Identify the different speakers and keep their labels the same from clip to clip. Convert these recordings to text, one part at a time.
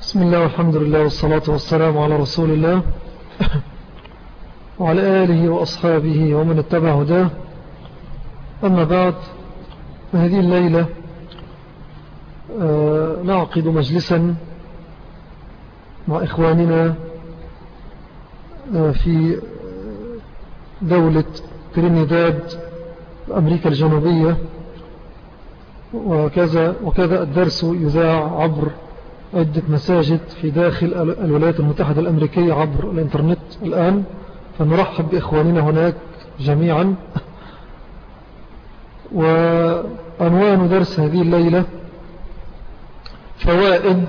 Speaker 1: بسم الله والحمد لله والصلاة والسلام على رسول الله وعلى آله وأصحابه ومن اتبع هداه. أما بعد هذه الليلة آه، نعقد مجلسا مع إخواننا آه، في دولة ترينيداد أمريكا الجنوبية. وكذا, وكذا الدرس يذاع عبر عدة مساجد في داخل الولايات المتحدة الأمريكية عبر الإنترنت. الآن فنرحب بإخواننا هناك جميعا. وعنوان درس هذه الليلة فوائد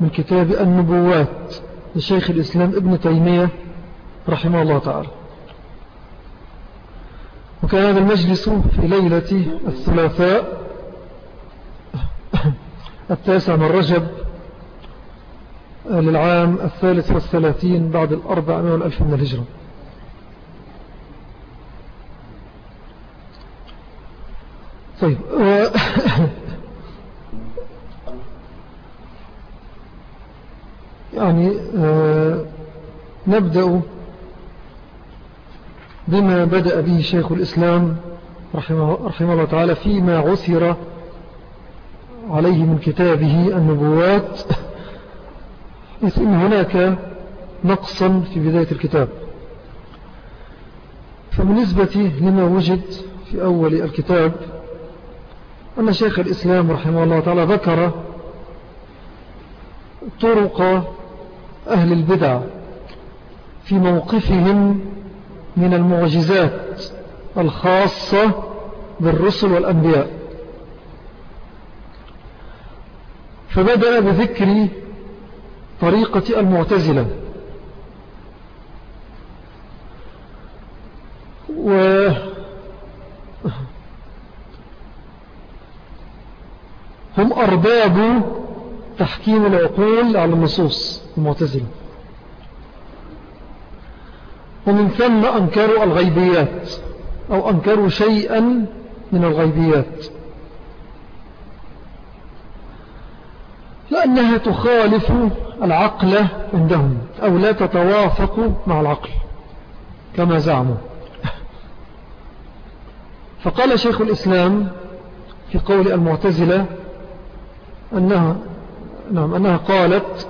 Speaker 1: من كتاب النبوات لشيخ الإسلام ابن تيمية رحمه الله تعالى. وكان هذا المجلس في ليلة الثلاثاء التاسع من رجب للعام الثالث والثلاثين بعد الأربع والألف من الهجرة. طيب يعني آه، نبدأ بما بدأ به شيخ الإسلام رحمه, رحمه الله تعالى فيما عثر عليه من كتابه النبوات إذ إن هناك نقصا في بداية الكتاب. فبالنسبة لما وجد في أول الكتاب أن شيخ الإسلام رحمه الله تعالى ذكر طرق أهل البدع في موقفهم من المعجزات الخاصة بالرسل والأنبياء. فبدأ بذكر طريقة المعتزلة. و هم أرباب تحكيم العقول على النصوص المعتزلة. ومن ثم أنكروا الغيبيات أو أنكروا شيئا من الغيبيات. لأنها تخالف العقل عندهم أو لا تتوافق مع العقل كما زعموا. فقال شيخ الإسلام في قول المعتزلة أنها, نعم أنها قالت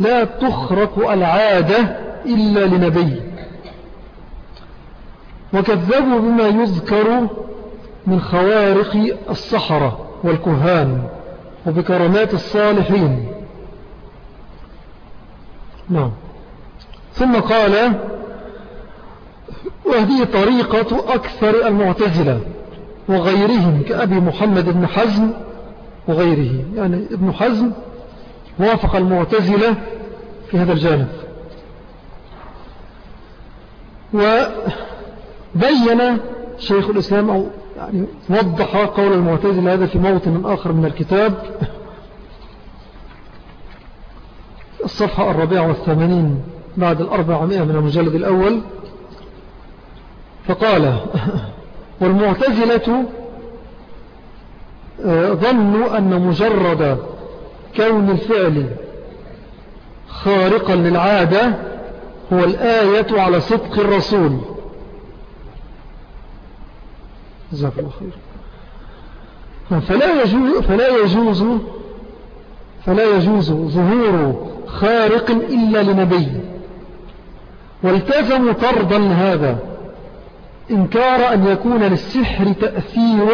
Speaker 1: لا تخرق العادة إلا لنبي. وكذبوا بما يذكر من خوارق الصحراء والكهان. وبكرامات الصالحين. نعم. ثم قال وهذه طريقة أكثر المعتزلة وغيرهم كأبي محمد بن حزم وغيره. يعني ابن حزم وافق المعتزلة في هذا الجانب. وبين شيخ الإسلام أو يعني وضح قول المعتزلة هذا في موطن آخر من الكتاب. الصفحة الرابعة والثمانين بعد الأربعمائة من المجلد الأول. فقال والمعتزلة آه، ظنوا أن مجرد كون الفعل خارقا للعادة هو الآية على صدق الرسول. جزاك الله خير. فلا يجوز فلا يجوز فلا يجوز ظهور خارق إلا لنبي. والتزموا طردا هذا إنكار أن يكون للسحر تأثير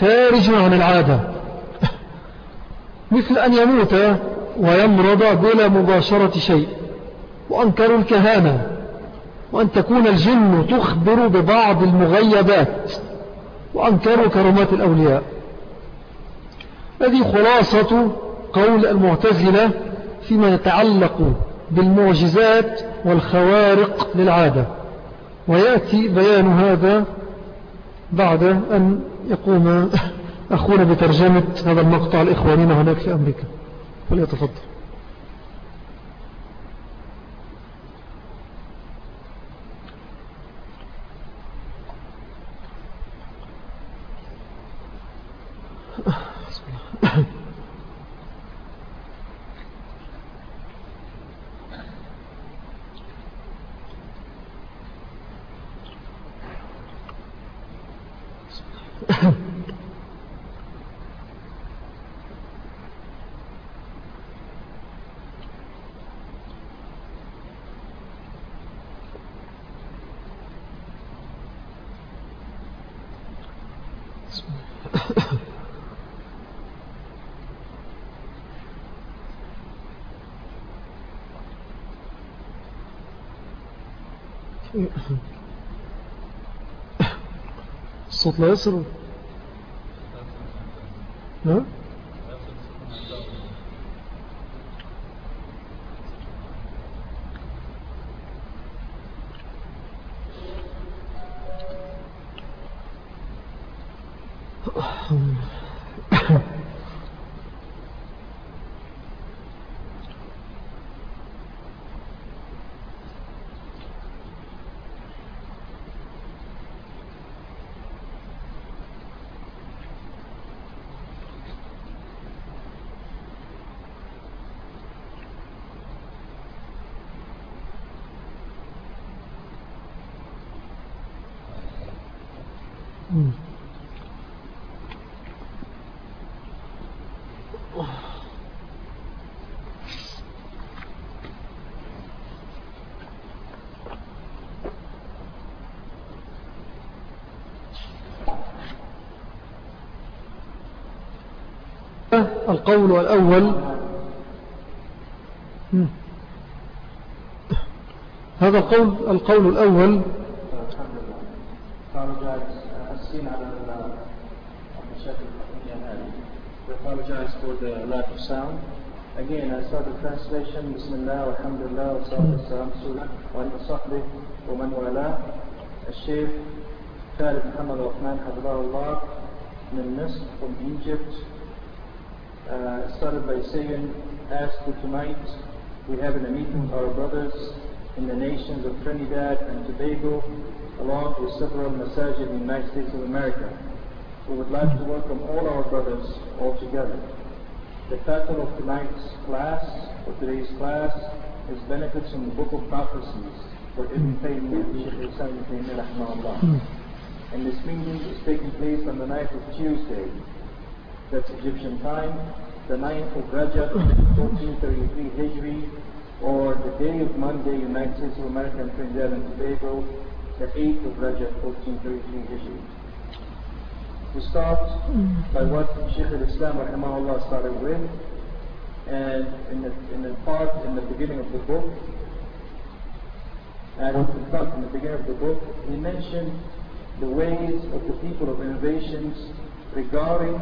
Speaker 1: خارج عن العادة. مثل أن يموت ويمرض بلا مباشرة شيء وأنكروا الكهانة وأن تكون الجن تخبر ببعض المغيبات. وأنكروا كرمات الأولياء. هذه خلاصة قول المعتزلة فيما يتعلق بالمعجزات والخوارق للعادة. ويأتي بيان هذا بعد أن يقوم أخونا بترجمة هذا المقطع الإخوانين هناك في أمريكا. فليتفضل. الصوت لا يصل. ها؟ القول الأول هذا القول القول الأول.
Speaker 2: قالوا جائز على apologize for the lack of sound. Again I saw the translation. بسم الله والحمد لله والصلاة والسلام رسوله وأن صحبه ومن والاه الشيخ خالد محمد رحمن حفظه الله من مصر ومن إيجبت uh, started by saying, as for tonight, we have in a meeting our brothers in the nations of Trinidad and Tobago, along with several masajid in the United States of America. We would like to welcome all our brothers all together. The title of tonight's class, or today's class, is Benefits from the Book of Prophecies for Ibn Taymiyyah, And this meeting is taking place on the night of Tuesday, that's Egyptian time, the 9th of Rajab, 1433 Hijri, or the day of Monday, United States of America and Trinidad and Tobago, the 8th of Rajab, 1433 Hijri. We start by what Shaykh al-Islam rahimahullah started with, and in the, in the part in the beginning of the book, and in fact in the beginning of the book, he mentioned the ways of the people of innovations regarding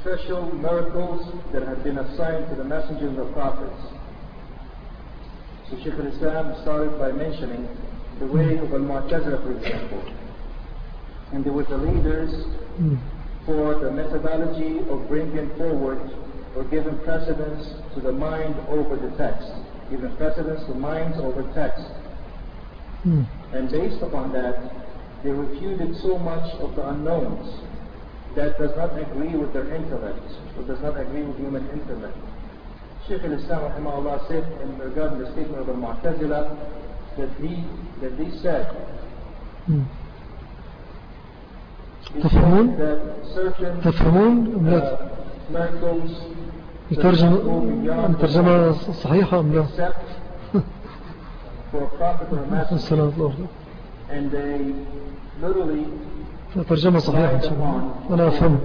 Speaker 2: special miracles that have been assigned to the messengers and the prophets. So Shaykh al-Islam started by mentioning the way of Al-Mu'tazila, for example. And they were the leaders for the methodology of bringing forward or giving precedence to the mind over the text. Giving precedence to minds over text. Hmm. And based upon that, they refuted so much of the unknowns that does not agree with their intellect, or does not agree with human intellect. Shaykh al-Islam rahimahullah said in regard to the statement of al-Mu'tazila that he, that he said,
Speaker 1: hmm. تفهمون تفهمون
Speaker 2: لا
Speaker 1: الترجمة الترجمة صحيحة أم لا السلام عليكم
Speaker 2: and they literally
Speaker 1: ترجمة صحيحة إن شاء الله أنا أفهم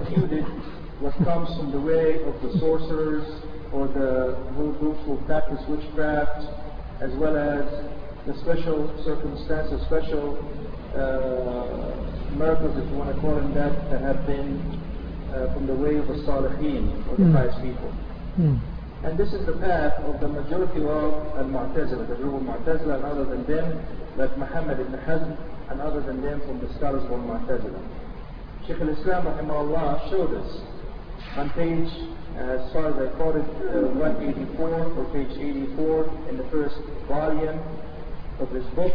Speaker 2: what comes from the way of the sorcerers or the those who practice witchcraft as well as the special circumstances, special uh, miracles, if you want to call them that, that have been uh, from the way of the Salihin, or the mm. pious people. Mm. And this is the path of the majority of Al-Mu'tazila, the group of Mu'tazila, and other than them, like Muhammad ibn Hazm, and other than them from the scholars of Mu'tazila. Sheikh al-Islam rahimahullah showed us on page, as far as I quoted, uh, 184 or page 84 in the first volume of this book,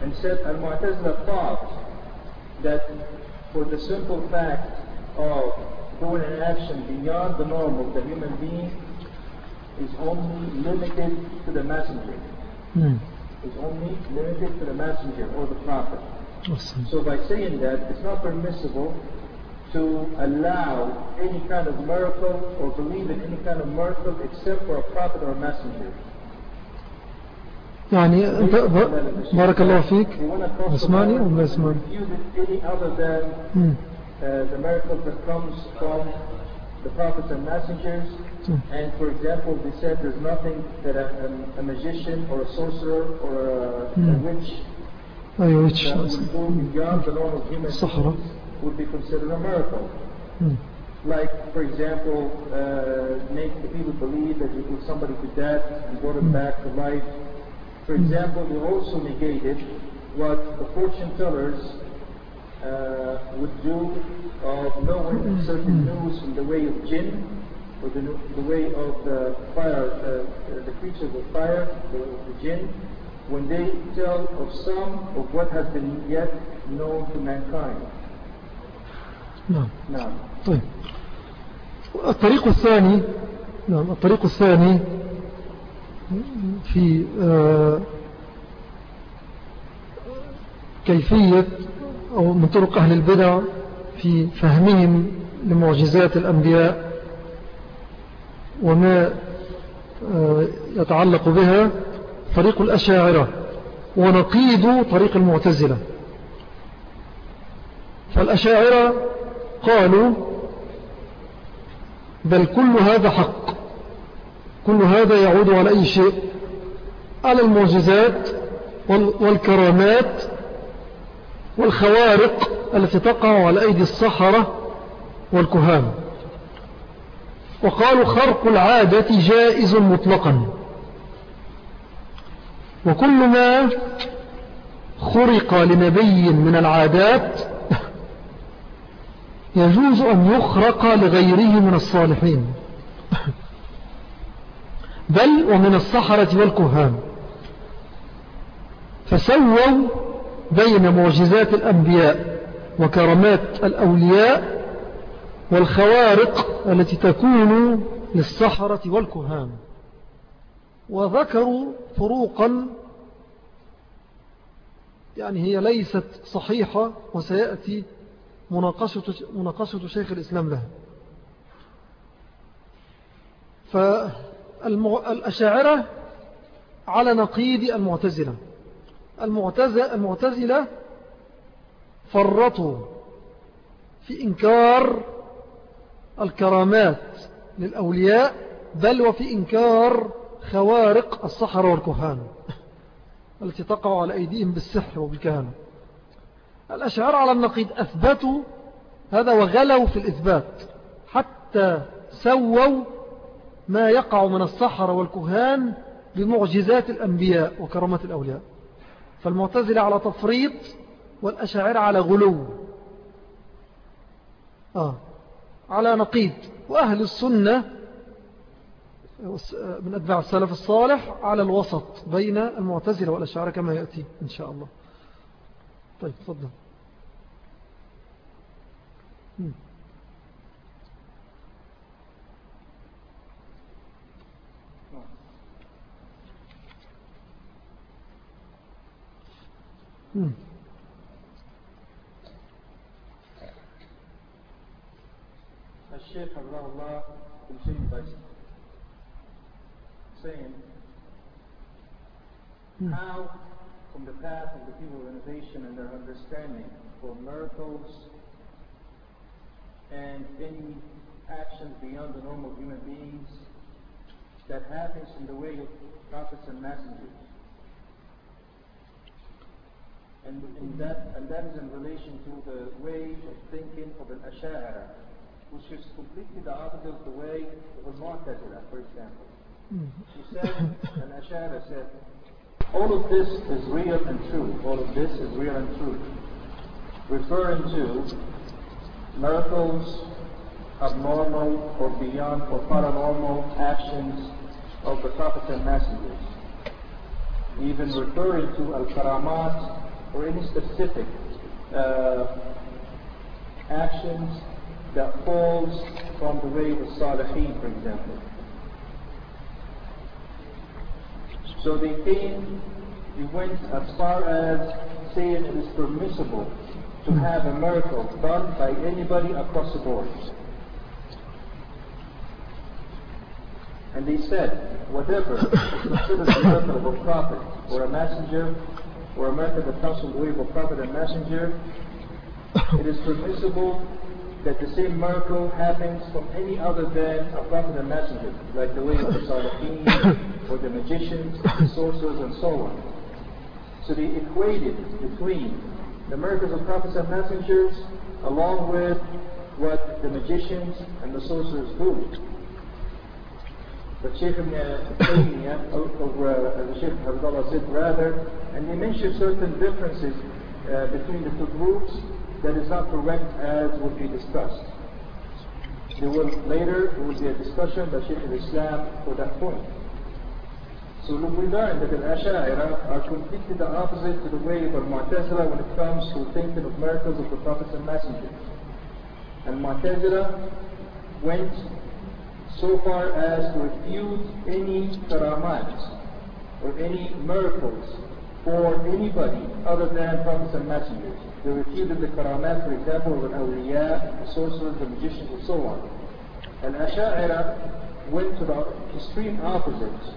Speaker 2: and said Al-Mu'tazila thought that for the simple fact of doing an action beyond the norm of the human being is only limited to the messenger.
Speaker 1: Hmm
Speaker 2: Is only limited to the messenger or the prophet.
Speaker 1: Awesome.
Speaker 2: So by saying that, it's not permissible to allow any kind of miracle or believe in any kind of miracle except for a prophet or a messenger.
Speaker 1: يعني أنت ب- بارك الله فيك
Speaker 2: We went across the
Speaker 1: اسمعني
Speaker 2: board
Speaker 1: ولا
Speaker 2: and
Speaker 1: اسمعني
Speaker 2: refuted any other than
Speaker 1: مم.
Speaker 2: uh, the miracles that comes from the prophets and messengers.
Speaker 1: Hmm.
Speaker 2: And for example, they said there's nothing that a, a, a magician or a sorcerer or a, a
Speaker 1: Hmm.
Speaker 2: witch
Speaker 1: أيوة ويتش
Speaker 2: that would go beyond the norm of human
Speaker 1: الصحراء.
Speaker 2: beings would be considered a miracle.
Speaker 1: مم.
Speaker 2: Like, for example, uh, make the people believe that you put somebody to death and brought him back to life. For example, they also negated what the fortune tellers uh, would do of knowing certain news in the way of jinn, or the, the way of the fire, uh, uh, the creatures of fire, the, the jinn, when they tell of some of what has been yet known to mankind.
Speaker 1: نعم
Speaker 2: Now,
Speaker 1: طيب الطريق الثاني نعم الطريق الثاني في آه، كيفية أو من طرق أهل البدع في فهمهم لمعجزات الأنبياء وما آه، يتعلق بها طريق الأشاعرة ونقيض طريق المعتزلة. فالأشاعرة قالوا بل كل هذا حق كل هذا يعود على أي شيء؟ على المعجزات وال- والكرامات والخوارق التي تقع على أيدي الصحراء والكهان. وقالوا خرق العادة جائز مطلقا. وكل ما خرق لنبي من العادات يجوز أن يخرق لغيره من الصالحين. بل ومن الصحرة والكهان. فسووا بين معجزات الأنبياء وكرامات الأولياء والخوارق التي تكون للصحرة والكهان. وذكروا فروقا يعني هي ليست صحيحة وسيأتي مناقشة, مناقشة شيخ الإسلام لها. فالأشاعرة على نقيض المعتزلة. المعتزلة, فرطوا في إنكار الكرامات للأولياء بل وفي إنكار خوارق الصحر والكهان التي تقع على أيديهم بالسحر وبالكهانة الأشعار على النقيض أثبتوا هذا وغلوا في الإثبات حتى سووا ما يقع من الصحر والكهان بمعجزات الأنبياء وكرامات الأولياء. فالمعتزلة على تفريط والأشاعر على غلو. آه. على نقيض. وأهل السنة من أتباع السلف الصالح على الوسط بين المعتزلة والأشاعر كما يأتي إن شاء الله. طيب تفضل.
Speaker 2: Hmm. Sheikh Allah continued saying,
Speaker 1: hmm.
Speaker 2: How from the path of the people of innovation and their understanding for miracles and any actions beyond the normal human beings that happens in the way of prophets and messengers And, that, and that is in relation to the way of thinking of an Ash'ara, which is completely the opposite of the way of a Mu'tazila, for example.
Speaker 1: Hmm.
Speaker 2: She said, an Ash'ara said, all of this is real and true. All of this is real and true. Referring to miracles, abnormal or beyond or paranormal actions of the prophets and messengers. Even referring to al-karamat or any specific uh, actions that falls from the way of Salihin, for example. So they came, they went as far as saying it is permissible to have a miracle done by anybody across the board. And they said, whatever is considered the miracle of a prophet or a messenger, or a miracle that comes from the prophet and messenger, it is permissible that the same miracle happens from any other than a prophet and messenger, like the way of the Salihin, or the magicians, the sorcerers, and so on. So they equated between the miracles of prophets and messengers along with what the magicians and the sorcerers do. But Sheikh Ibn Taymiyyah, or uh, the Sheikh Abdullah said rather, and they mentioned certain differences uh, between the two groups that is not correct as would be discussed. There will later there will be a discussion by Sheikh al-Islam for that point. So we learn that the Ash'ari are completely the opposite to the way of Mu'tazila when it comes to thinking of miracles of the prophets and messengers. And Mu'tazila went so far as to refute any karamat or any miracles for anybody other than prophets and messengers. They refuted the karamat, for example, of the awliya, the sorcerers, the magicians, and so on. And Asha'ira went to the extreme opposite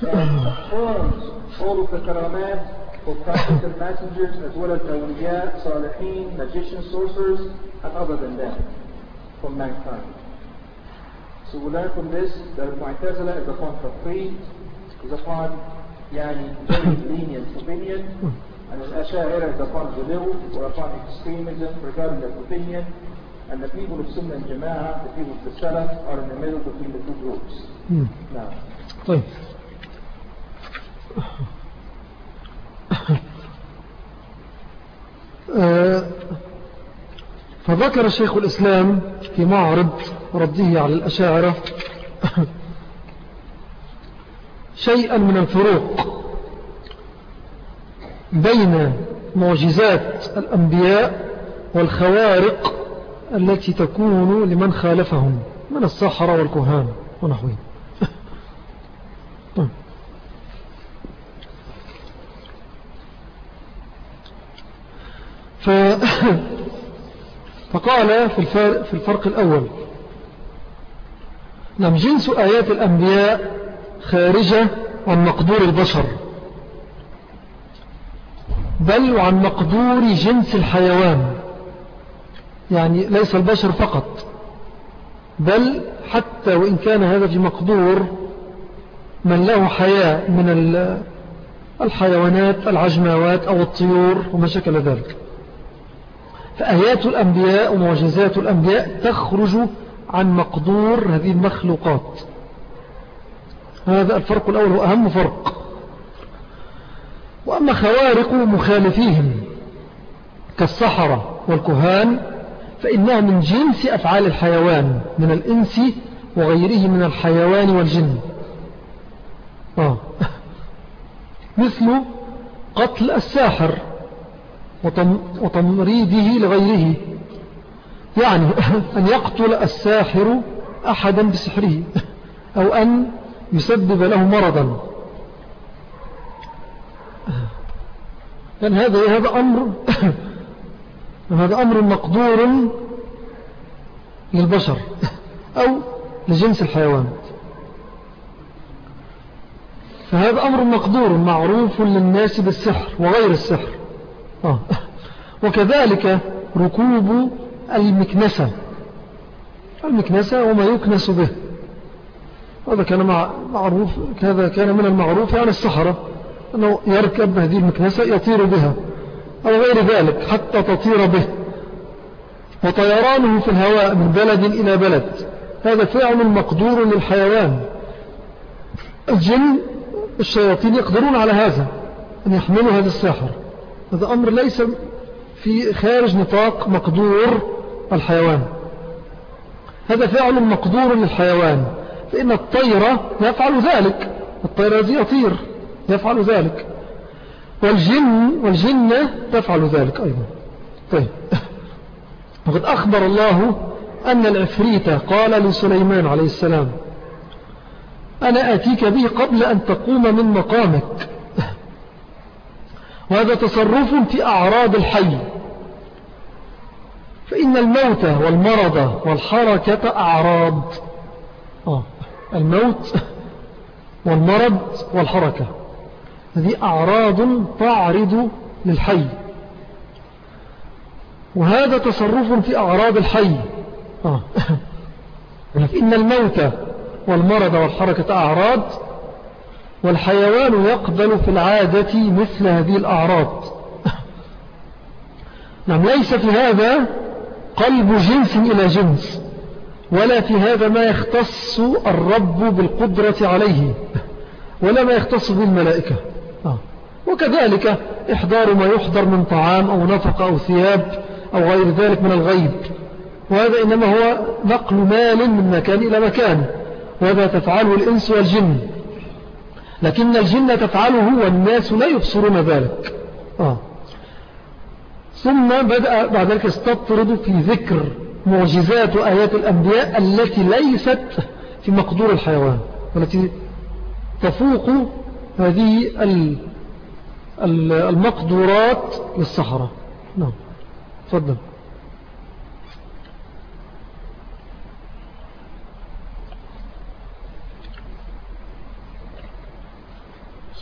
Speaker 2: and affirmed all of the karamat for prophets and messengers as well as awliya, salihin, magicians, sorcerers, and other than them from mankind. So we learn from this that Mu'tazila is upon tafreed, is upon very lenient opinion, and Al-Asha'ira is upon ghulu or upon extremism regarding that opinion, and the people of Sunnah and Jama'ah, the people of the Salaf, are in the middle between the two groups. Now.
Speaker 1: طيب فذكر شيخ الإسلام في معرض رده على الأشاعرة شيئا من الفروق بين معجزات الأنبياء والخوارق التي تكون لمن خالفهم من الصحراء والكهان ونحوهم طيب. فقال في في الفرق الأول نعم جنس آيات الأنبياء خارجة عن مقدور البشر. بل عن مقدور جنس الحيوان. يعني ليس البشر فقط. بل حتى وإن كان هذا في مقدور من له حياة من الحيوانات العجماوات أو الطيور وما شكل ذلك. فآيات الأنبياء ومعجزات الأنبياء تخرج عن مقدور هذه المخلوقات. هذا الفرق الأول هو أهم فرق. وأما خوارق مخالفيهم كالصحراء والكهان فإنها من جنس أفعال الحيوان من الإنس وغيره من الحيوان والجن. آه. مثل قتل الساحر وتمريده لغيره. يعني أن يقتل الساحر أحدا بسحره أو أن يسبب له مرضا. لأن هذا هذا أمر هذا أمر مقدور للبشر أو لجنس الحيوان. فهذا أمر مقدور معروف للناس بالسحر وغير السحر. آه. وكذلك ركوب المكنسة. المكنسة وما يكنس به. هذا كان معروف هذا كان من المعروف عن السحرة أنه يركب هذه المكنسة يطير بها أو غير ذلك حتى تطير به. وطيرانه في الهواء من بلد إلى بلد. هذا فعل مقدور للحيوان. الجن الشياطين يقدرون على هذا أن يحملوا هذا الساحر. هذا أمر ليس في خارج نطاق مقدور الحيوان. هذا فعل مقدور للحيوان. فإن الطيرة يفعل ذلك. الطيرة الذي يطير يفعل ذلك. والجن والجنة تفعل ذلك أيضا. طيب. وقد أخبر الله أن العفريت قال لسليمان عليه السلام أنا آتيك به قبل أن تقوم من مقامك. وهذا تصرف في أعراض الحي. فإن الموت والمرض والحركة أعراض. آه. الموت والمرض والحركة. هذه أعراض تعرض للحي. وهذا تصرف في أعراض الحي. آه. إن الموت والمرض والحركة أعراض والحيوان يقبل في العادة مثل هذه الأعراض. نعم ليس في هذا قلب جنس إلى جنس. ولا في هذا ما يختص الرب بالقدرة عليه ولا ما يختص بالملائكة آه. وكذلك إحضار ما يحضر من طعام أو نفق أو ثياب أو غير ذلك من الغيب وهذا إنما هو نقل مال من مكان إلى مكان وهذا تفعله الإنس والجن لكن الجن تفعله والناس لا يبصرون ذلك آه. ثم بدأ بعد ذلك استطرد في ذكر معجزات وآيات الأنبياء التي ليست في مقدور الحيوان والتي تفوق هذه المقدورات للصحراء. نعم. تفضل.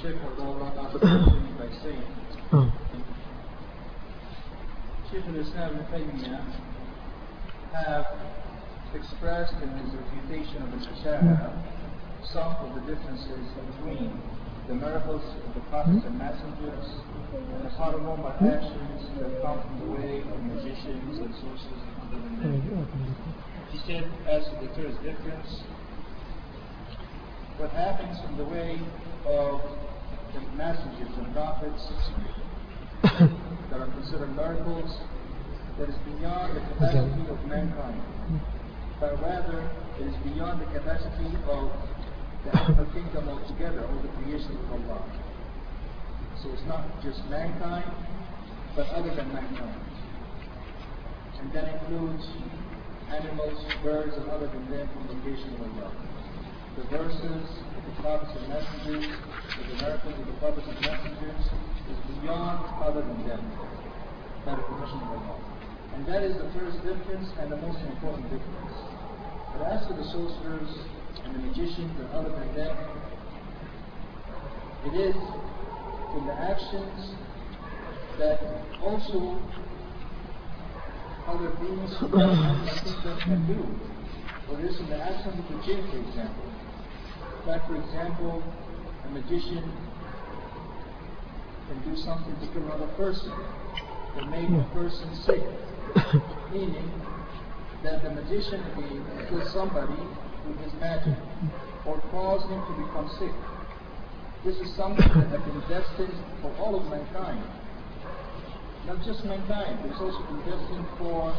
Speaker 2: Sheikh by saying, oh. Sheikh al-Islam Taymiyyah have expressed in his refutation of the Shashara some of the differences between the miracles of the prophets and messengers and the paranormal actions that come from the way of magicians and sorcerers and other than. He said, as to the first difference, what happens in the way of the messengers and prophets that are considered miracles that is beyond the capacity of mankind, but rather it is beyond the capacity of the animal kingdom altogether, or the creation of Allah. So it's not just mankind, but other than mankind. And that includes animals, birds, and other than them from the creation of Allah. The verses the prophets and messengers, the miracles of the prophets and messengers, is beyond other than them, by the permission of Allah. And that is the first difference and the most important difference. But as for the sorcerers and the magicians and other than that, it is in the actions that also other beings can do. Or it is in the actions of the jinn, for example. Like, for example, a magician can do something to another person, or make a person sick. Meaning that the magician can kill somebody with his magic, or cause him to become sick. This is something that has been destined for all of mankind. Not just mankind, it's also been destined for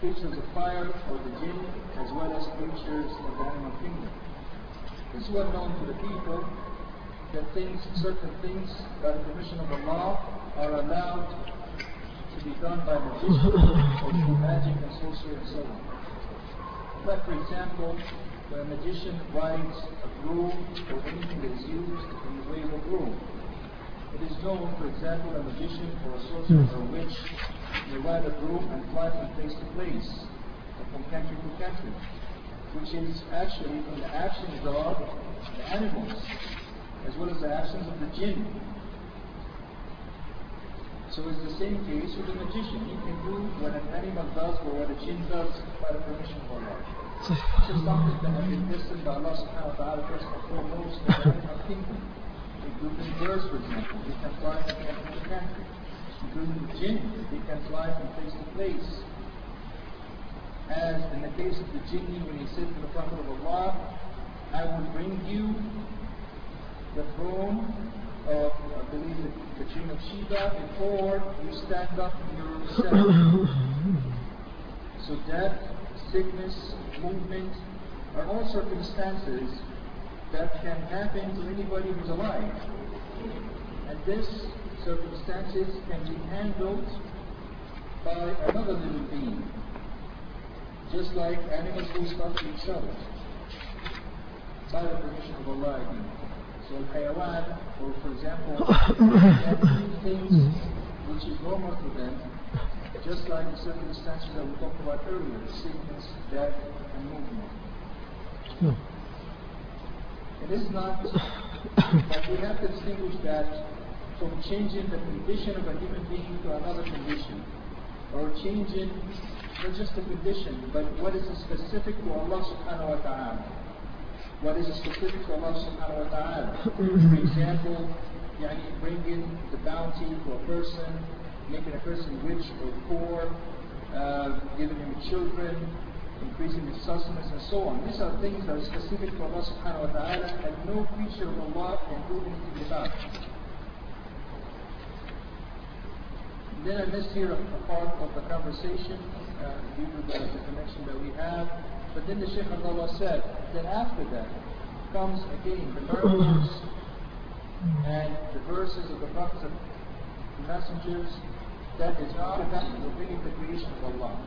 Speaker 2: creatures of fire, or the jinn, as well as creatures of the animal kingdom. It's well known to the people that things, certain things, by the permission of Allah, are allowed to be done by magicians or magic and sorcery and so on. Like, for example, when a magician rides a broom or anything that is used in the way of a broom, it is known, for example, a magician or a sorcerer or a witch may a broom and fly from place to place, or from country to country which is actually from the actions of the animals, as well as the actions of the jinn. So it's the same case with the magician. He can do what an animal does or what a jinn does by the permission of Allah. This is something that has been listed by Allah subhanahu wa ta'ala first and foremost in the animal kingdom. Including birds, for example, they can fly from country to country. Including the jinn, they can fly from place to place as in the case of the genie when he said to the Prophet of Allah, I will bring you the throne of, I believe, king of Sheba before you stand up in yourself. so death, sickness, movement are all circumstances that can happen to anybody who's alive. And this circumstances can be handled by another living being just like animals do stuff to other by the permission of Allah al-hayawan, or for example, things which is normal to them, just like the circumstances that we talked about earlier, sickness, death, and movement. No. It is not, but we have to distinguish that from changing the condition of a human being to another condition, or changing not just the condition, but what is specific to Allah subhanahu wa ta'ala. What is specific to Allah subhanahu wa ta'ala. For example, yani bringing the bounty to a person, making a person rich or poor, uh, giving him children, increasing his sustenance and so on. These are things that are specific to Allah subhanahu wa ta'ala and no creature of Allah can do anything about. Then I missed here a, a part of the conversation uh, due to the, the, connection that we have. But then the Shaykh Abdullah said that after that comes again the miracles and the verses of the prophets and messengers that is after that we're bringing the creation of Allah.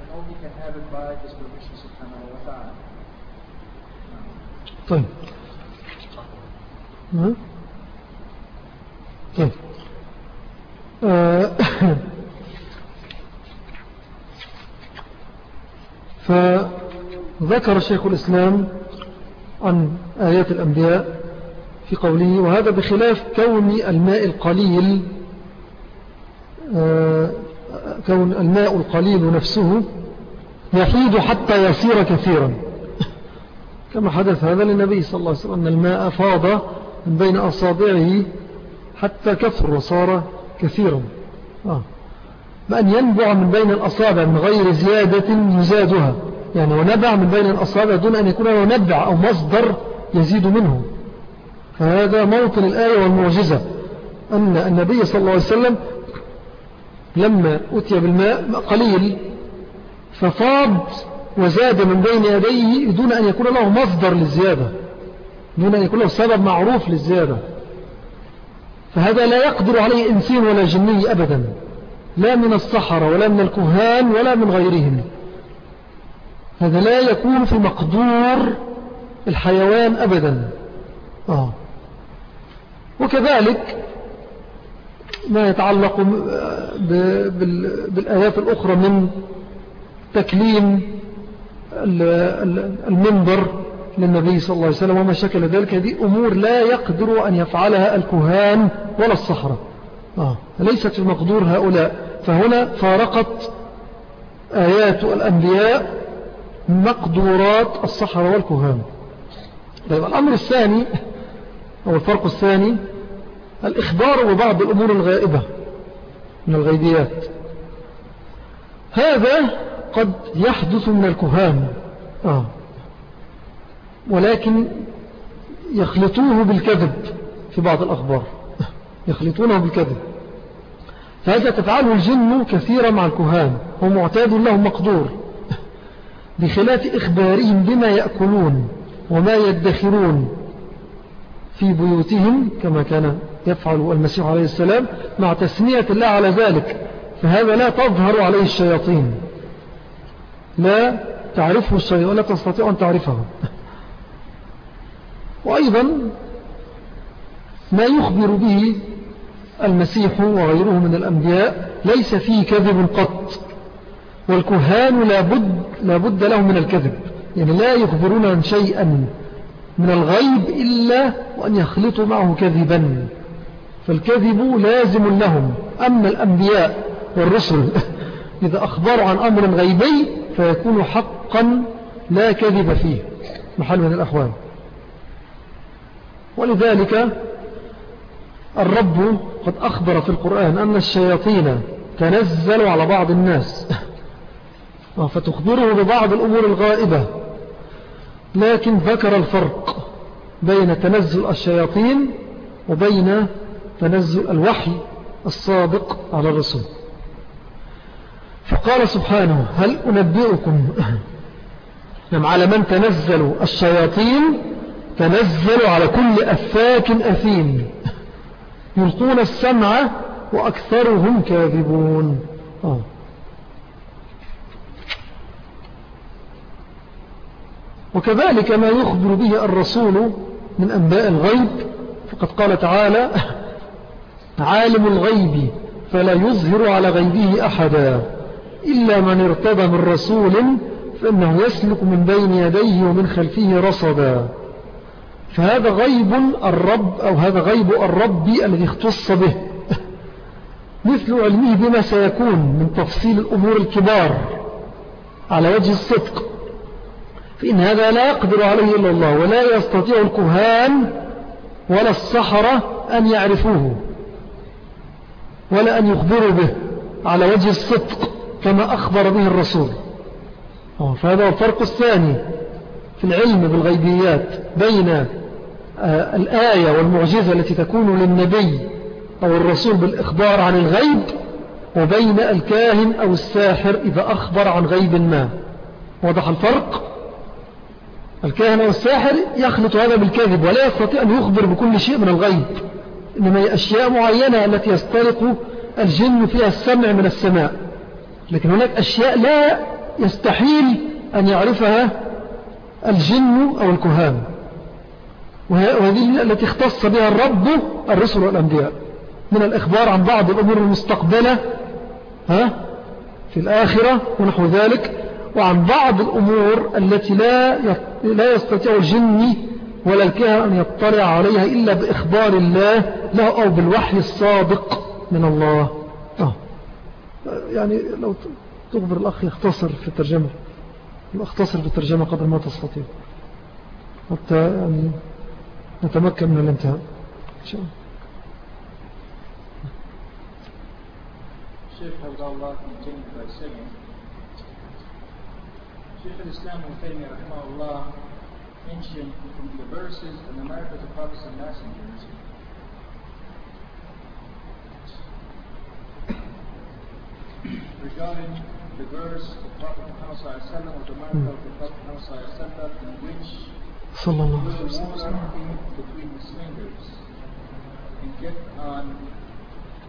Speaker 2: And only can have it by His permission subhanahu wa ta'ala. طيب
Speaker 1: طيب فذكر شيخ الإسلام عن آيات الأنبياء في قوله وهذا بخلاف كون الماء القليل آه، كون الماء القليل نفسه يحيد حتى يصير كثيرا. كما حدث هذا للنبي صلى الله عليه وسلم أن الماء فاض من بين أصابعه حتى كثر وصار كثيرا. آه. بأن ينبع من بين الأصابع من غير زيادة يزادها. يعني ونبع من بين الأصابع دون أن يكون له نبع أو مصدر يزيد منه. فهذا موطن الآية والمعجزة أن النبي صلى الله عليه وسلم لما أتي بالماء قليل ففاض وزاد من بين يديه دون أن يكون له مصدر للزيادة دون أن يكون له سبب معروف للزيادة. فهذا لا يقدر عليه إنسان ولا جني أبدا لا من الصحراء ولا من الكهان ولا من غيرهم. هذا لا يكون في مقدور الحيوان أبدا آه. وكذلك ما يتعلق بالآيات الأخرى من تكليم المنبر للنبي صلى الله عليه وسلم وما شكل ذلك هذه أمور لا يقدر أن يفعلها الكهان ولا الصحراء آه. ليست في مقدور هؤلاء فهنا فارقت آيات الأنبياء مقدورات الصحراء والكهان. طيب الأمر الثاني أو الفرق الثاني الإخبار ببعض الأمور الغائبة من الغيبيات. هذا قد يحدث من الكهان آه. ولكن يخلطوه بالكذب في بعض الأخبار. يخلطونه بالكذب. فهذا تفعله الجن كثيرا مع الكهان. هو معتاد له مقدور. بخلاف إخبارهم بما يأكلون وما يدخرون في بيوتهم كما كان يفعل المسيح عليه السلام مع تسمية الله على ذلك فهذا لا تظهر عليه الشياطين. لا تعرفه الشيطان ولا تستطيع أن تعرفه. وأيضا ما يخبر به المسيح وغيره من الأنبياء ليس فيه كذب قط. والكهان لابد, لابد لهم من الكذب. يعني لا يخبرون عن شيئا من الغيب إلا وأن يخلطوا معه كذبا. فالكذب لازم لهم. أما الأنبياء والرسل إذا أخبروا عن أمر غيبي فيكون حقا لا كذب فيه. محل من الأحوال ولذلك الرب قد أخبر في القرآن أن الشياطين تنزلوا على بعض الناس. فتخبره ببعض الأمور الغائبة. لكن ذكر الفرق بين تنزل الشياطين وبين تنزل الوحي الصادق على الرسول. فقال سبحانه هل أنبئكم نعم على من تنزل الشياطين؟ تنزل على كل أفاك أثيم. يلقون السمع وأكثرهم كاذبون. آه. وكذلك ما يخبر به الرسول من أنباء الغيب فقد قال تعالى عالم الغيب فلا يظهر على غيبه أحدا إلا من ارتضى من رسول فإنه يسلك من بين يديه ومن خلفه رصدا. فهذا غيب الرب أو هذا غيب الرب الذي اختص به. مثل علمه بما سيكون من تفصيل الأمور الكبار على وجه الصدق. فإن هذا لا يقدر عليه إلا الله ولا يستطيع الكهان ولا الصحراء أن يعرفوه ولا أن يخبروا به على وجه الصدق كما أخبر به الرسول. فهذا الفرق الثاني في العلم بالغيبيات بين آه، الآية والمعجزة التي تكون للنبي أو الرسول بالإخبار عن الغيب وبين الكاهن أو الساحر إذا أخبر عن غيب ما. وضح الفرق؟ الكاهن أو الساحر يخلط هذا بالكذب ولا يستطيع أن يخبر بكل شيء من الغيب. إنما هي أشياء معينة التي يسترق الجن فيها السمع من السماء. لكن هناك أشياء لا يستحيل أن يعرفها الجن أو الكهان. وهذه التي اختص بها الرب الرسل والأنبياء. من الإخبار عن بعض الأمور المستقبلة ها في الآخرة ونحو ذلك. وعن بعض الأمور التي لا لا يستطيع الجن ولا الكهن أن يطلع عليها إلا بإخبار الله له أو بالوحي الصادق من الله. آه. يعني لو تخبر الأخ يختصر في الترجمة. يختصر في الترجمة قدر ما تستطيع. حتى يعني نتمكن من الانتهاء. إن شاء الله.
Speaker 2: الشيخ حفظ الله. continued by Sheikh al-Islam rahimahullah mentioned from the verses and the miracles of prophets and messengers regarding the verse of Prophet Muhammad or the miracle of the Prophet Muhammad in which
Speaker 1: the
Speaker 2: warm between his fingers and kept on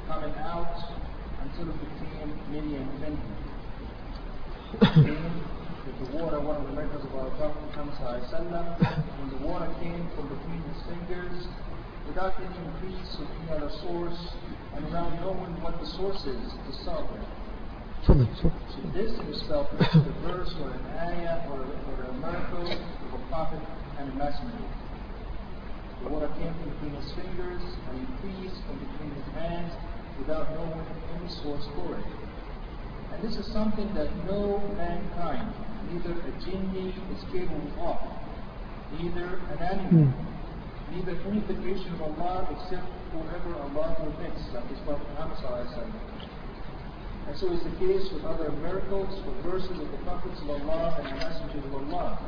Speaker 2: coming out until it became many and many the water, one of the miracles of our Prophet Muhammad when the water came from between his fingers without any increase of any other source and without knowing what the source is the it. So this is felt as a verse or an ayah or, or a miracle of a prophet and a messenger. The water came from between his fingers and increased from between his hands without knowing any source for it. And this is something that no mankind, neither a jinni is capable of, neither an animal, mm. neither any creation of Allah except whoever Allah permits, like his Prophet Muhammad and so is the case with other miracles, with verses of the prophets of Allah and the messengers of Allah.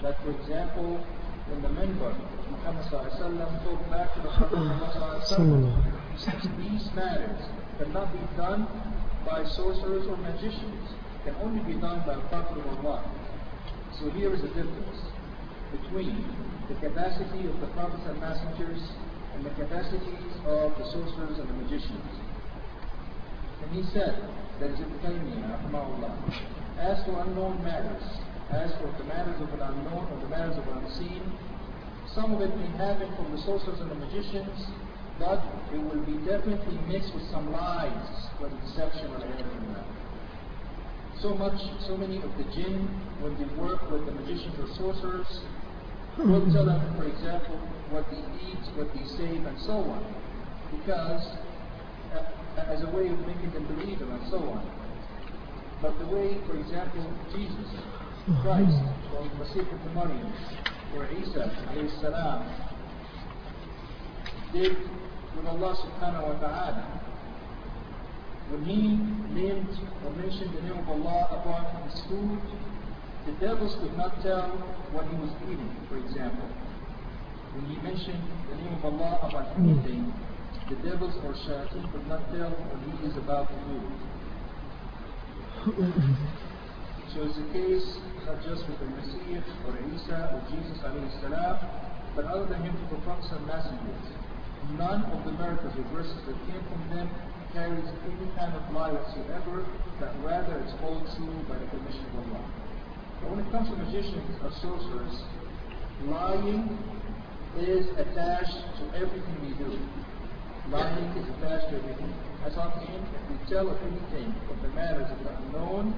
Speaker 2: That, for example, in the minbar, Muhammad told back to the Prophet Muhammad these matters cannot be done by sorcerers or magicians, can only be done by Prophet of Allah. So here is a difference between the capacity of the prophets and messengers and the capacities of the sorcerers and the magicians. And he said, that is Ibn Taymiyyah, as to unknown matters, as for the matters of an unknown or the matters of the unseen, some of it may happen from the sorcerers and the magicians, but it will be definitely mixed with some lies, with deception or anything like So much, so many of the jinn, when they work with the magicians or sorcerers, will tell them, for example, what they eat, what they save, and so on. Because, uh, as a way of making them believe them, and so on. But the way, for example, Jesus, Christ, or Masih ibn Maryam, or Isa, salam, did with Allah subhanahu wa ta'ala. When he named or mentioned the name of Allah upon his food, the devils could not tell what he was eating, for example. When he mentioned the name of Allah upon anything, the devils or shayateen could not tell what he is about to do. So it's the case not just with the Messiah or Isa or Jesus salam, but other than him to the prophets and messengers. None of the miracles or verses that came from them carries any kind of lie whatsoever, but rather it's all true by the permission of Allah. But when it comes to magicians or sorcerers, lying is attached to everything we do. Lying is attached to everything. As I mean, if we tell anything of the matters of the unknown,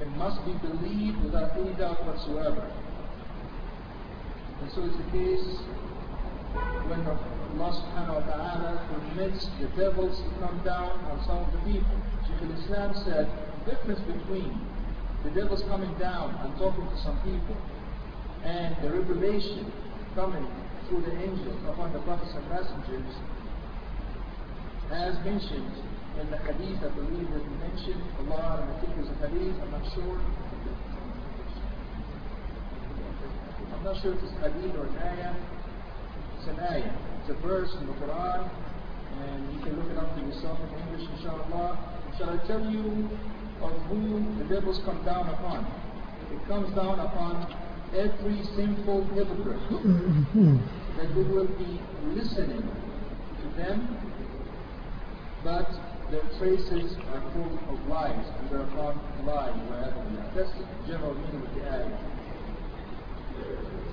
Speaker 2: it must be believed without any doubt whatsoever. And so it's the case when Allah subhanahu wa ta'ala permits the devils to come down on some of the people. Shaykh al-Islam said the difference between the devils coming down and talking to some people and the revelation coming through the angels upon the prophets and messengers as mentioned in the hadith, I believe that we mentioned Allah, and I think there's a hadith, I'm not sure. I'm not sure if it's hadith or an ayah. It's an ayah. It's a verse in the Quran, and you can look it up for yourself in English, inshallah. Shall I tell you of whom the devils come down upon? It comes down upon every sinful hypocrite. Mm-hmm. that we will be listening to them but their traces are full of lies, and they're upon lying. That's the general meaning of the ayah.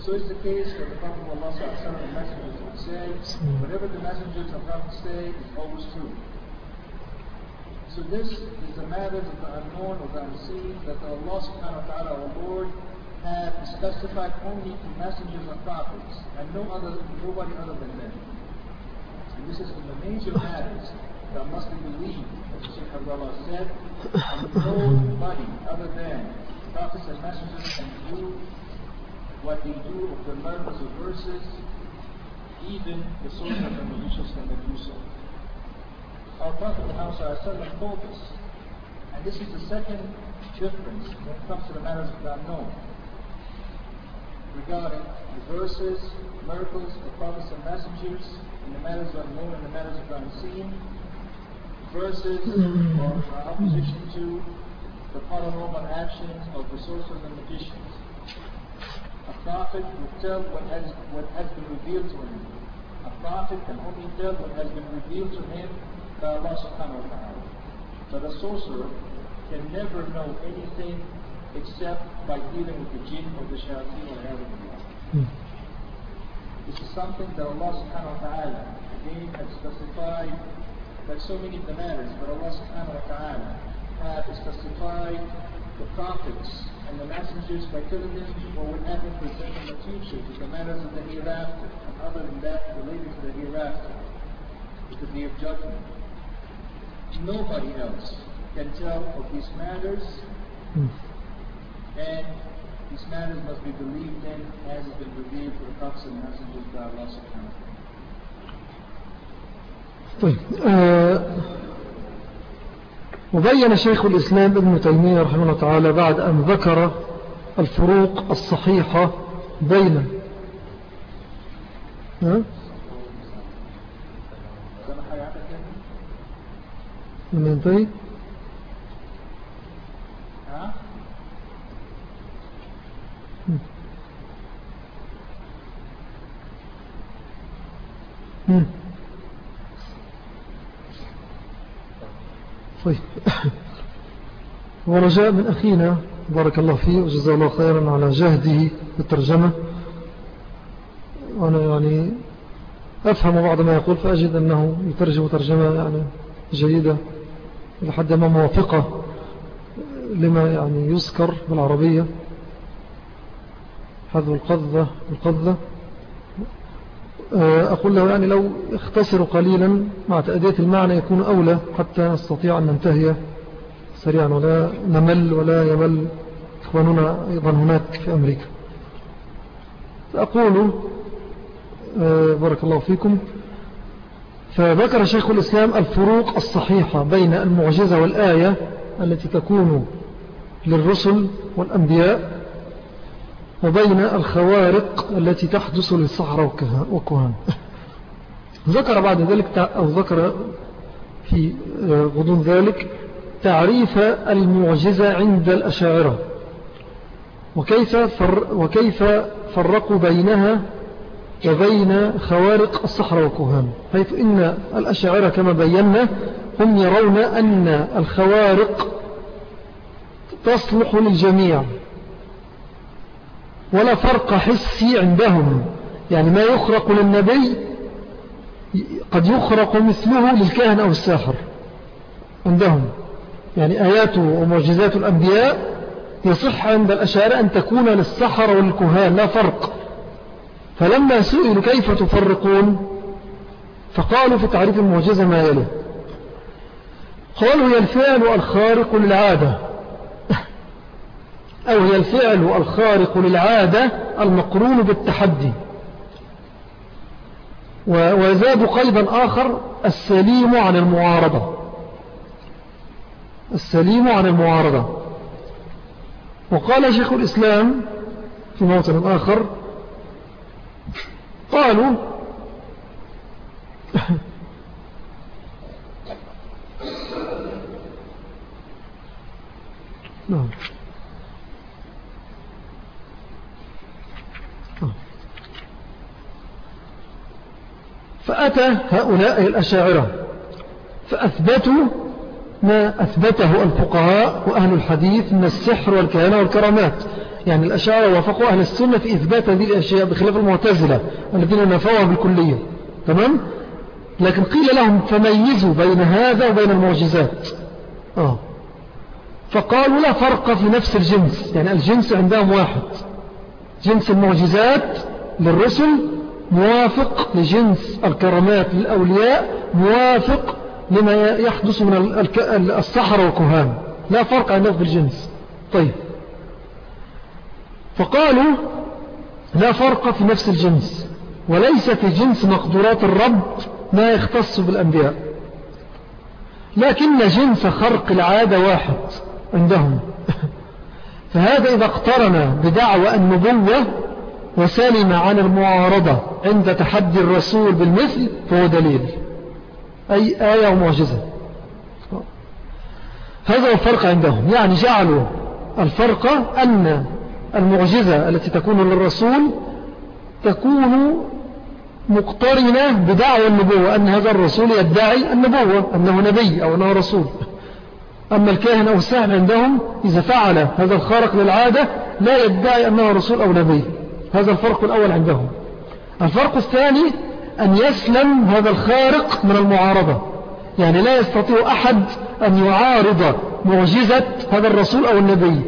Speaker 2: So it's the case that the Prophet of Allah the messengers would say, hmm. whatever the messengers of God say is always true. So this is the matters of the unknown or the unseen that Allah subhanahu wa ta'ala, our Lord, had specified only to messengers and prophets, and no other, nobody other than them. And this is in the major matters that must be believed, as Shaykh Abdullah said, and nobody other than prophets and messengers can do what they do of the miracles of verses, even the sorcerers and magicians cannot do so. Our Prophet Muhammad told us, and this is the second difference when it comes to the matters of the unknown, regarding the verses, miracles, the prophets and messengers, and the matters of the unknown and the matters of the unseen, verses or opposition to the paranormal actions of the sorcerers and magicians. A prophet will tell what has, what has been revealed to him. A prophet can only tell what has been revealed to him by Allah subhanahu wa ta'ala. But a sorcerer can never know anything except by dealing with the jinn or the shayateen or Allah. Hmm. This is something that Allah subhanahu wa ta'ala again has specified like so many of the matters, but Allah subhanahu wa ta'ala had specified the prophets and the messengers by telling them what would happen for them in the future, to the matters of the hereafter, and other than that, related to the hereafter, to the day of judgment. Nobody else can tell of these matters, and these matters must be believed in as has been revealed to the prophets and messengers by Allah subhanahu wa ta'ala.
Speaker 1: طيب وبين شيخ الإسلام ابن تيمية رحمه الله تعالى بعد أن ذكر الفروق الصحيحة بين من ينتهي Hmm. طيب. ورجاء من أخينا بارك الله فيه وجزاه الله خيرا على جهده في الترجمة وأنا يعني أفهم بعض ما يقول فأجد أنه يترجم ترجمة يعني جيدة لحد ما موافقة لما يعني يذكر بالعربية. حذف القذة القذة. أقول له يعني لو اختصروا قليلا مع تأدية المعنى يكون أولى حتى نستطيع أن ننتهي سريعا ولا نمل ولا يمل. إخواننا أيضا هناك في أمريكا. أقول آه، بارك الله فيكم. فذكر شيخ الإسلام الفروق الصحيحة بين المعجزة والآية التي تكون للرسل والأنبياء وبين الخوارق التي تحدث للصحراء والكهان ذكر بعد ذلك أو ذكر في آه، غضون ذلك تعريف المعجزة عند الأشاعرة. وكيف, فر وكيف فرقوا بينها وبين خوارق الصحراء والكهان حيث إن الأشاعرة كما بينا هم يرون أن الخوارق تصلح للجميع. ولا فرق حسي عندهم. يعني ما يخرق للنبي قد يخرق مثله للكاهن أو الساحر عندهم. يعني آيات ومعجزات الأنبياء يصح عند الأشاعرة أن تكون للسحر والكهان لا فرق. فلما سئلوا كيف تفرقون؟ فقالوا في تعريف المعجزة ما يلي. قالوا هي الفعل الخارق للعادة. أو هي الفعل الخارق للعادة المقرون بالتحدي. وزاد قيدا آخر السليم عن المعارضة. السليم عن المعارضة. وقال شيخ الإسلام في موطن آخر قالوا نعم. فأتى هؤلاء الأشاعرة فأثبتوا ما أثبته الفقهاء وأهل الحديث من السحر والكهانة والكرامات. يعني الأشاعرة وافقوا أهل السنة في إثبات هذه الأشياء بخلاف المعتزلة الذين نفوها بالكلية تمام؟ لكن قيل لهم فميزوا بين هذا وبين المعجزات. آه. فقالوا لا فرق في نفس الجنس يعني الجنس عندهم واحد جنس المعجزات للرسل موافق لجنس الكرامات للأولياء موافق لما يحدث من السحر والكهان. لا فرق عندهم في الجنس. طيب. فقالوا لا فرق في نفس الجنس وليس في جنس مقدورات الرب ما يختص بالأنبياء. لكن جنس خرق العادة واحد عندهم. فهذا إذا اقترن بدعوى النبوة وسلم عن المعارضة عند تحدي الرسول بالمثل فهو دليل. أي آية ومعجزة. هذا هو الفرق عندهم. يعني جعلوا الفرق أن المعجزة التي تكون للرسول تكون مقترنة بدعوى النبوة أن هذا الرسول يدعي النبوة أنه نبي أو أنه رسول. أما الكاهن أو الساحر عندهم إذا فعل هذا الخارق للعادة لا يدعي أنه رسول أو نبي. هذا الفرق الأول عندهم. الفرق الثاني أن يسلم هذا الخارق من المعارضة. يعني لا يستطيع أحد أن يعارض معجزة هذا الرسول أو النبي.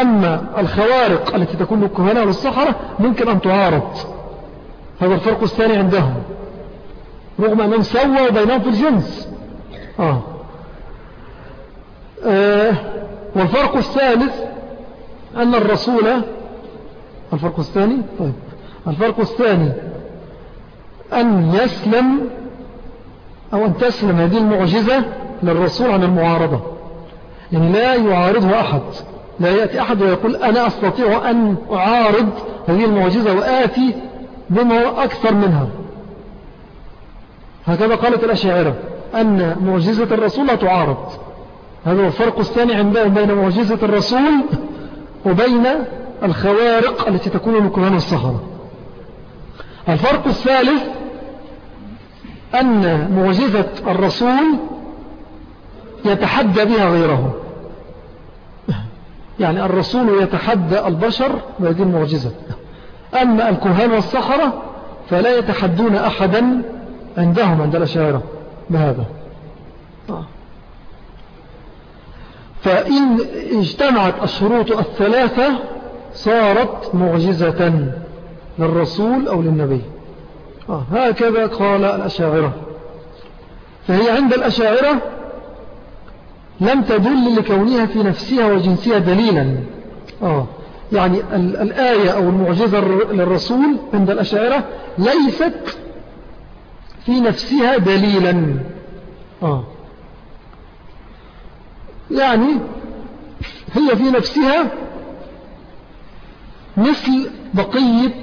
Speaker 1: أما الخوارق التي تكون للكهنة والصحراء ممكن أن تعارض. هذا الفرق الثاني عندهم. رغم أنهم سووا بينهم في الجنس. آه. آه. والفرق الثالث أن الرسول الفرق الثاني؟ طيب. الفرق الثاني أن يسلم أو أن تسلم هذه المعجزة للرسول عن المعارضة. يعني لا يعارضه أحد. لا يأتي أحد ويقول أنا أستطيع أن أعارض هذه المعجزة وآتي بما هو أكثر منها. هكذا قالت الأشاعرة أن معجزة الرسول لا تعارض. هذا هو الفرق الثاني عندهم بين معجزة الرسول وبين الخوارق التي تكون من كمان الصحراء. الفرق الثالث أن معجزة الرسول يتحدى بها غيره. يعني الرسول يتحدى البشر بهذه المعجزة. أما الكهان والصحراء فلا يتحدون أحدا عندهم عند الأشاعرة. بهذا. فإن اجتمعت الشروط الثلاثة صارت معجزة للرسول أو للنبي. آه هكذا قال الأشاعرة. فهي عند الأشاعرة لم تدل لكونها في نفسها وجنسها دليلا. آه يعني الآية أو المعجزة للرسول عند الأشاعرة ليست في نفسها دليلا. آه. يعني هي في نفسها مثل بقية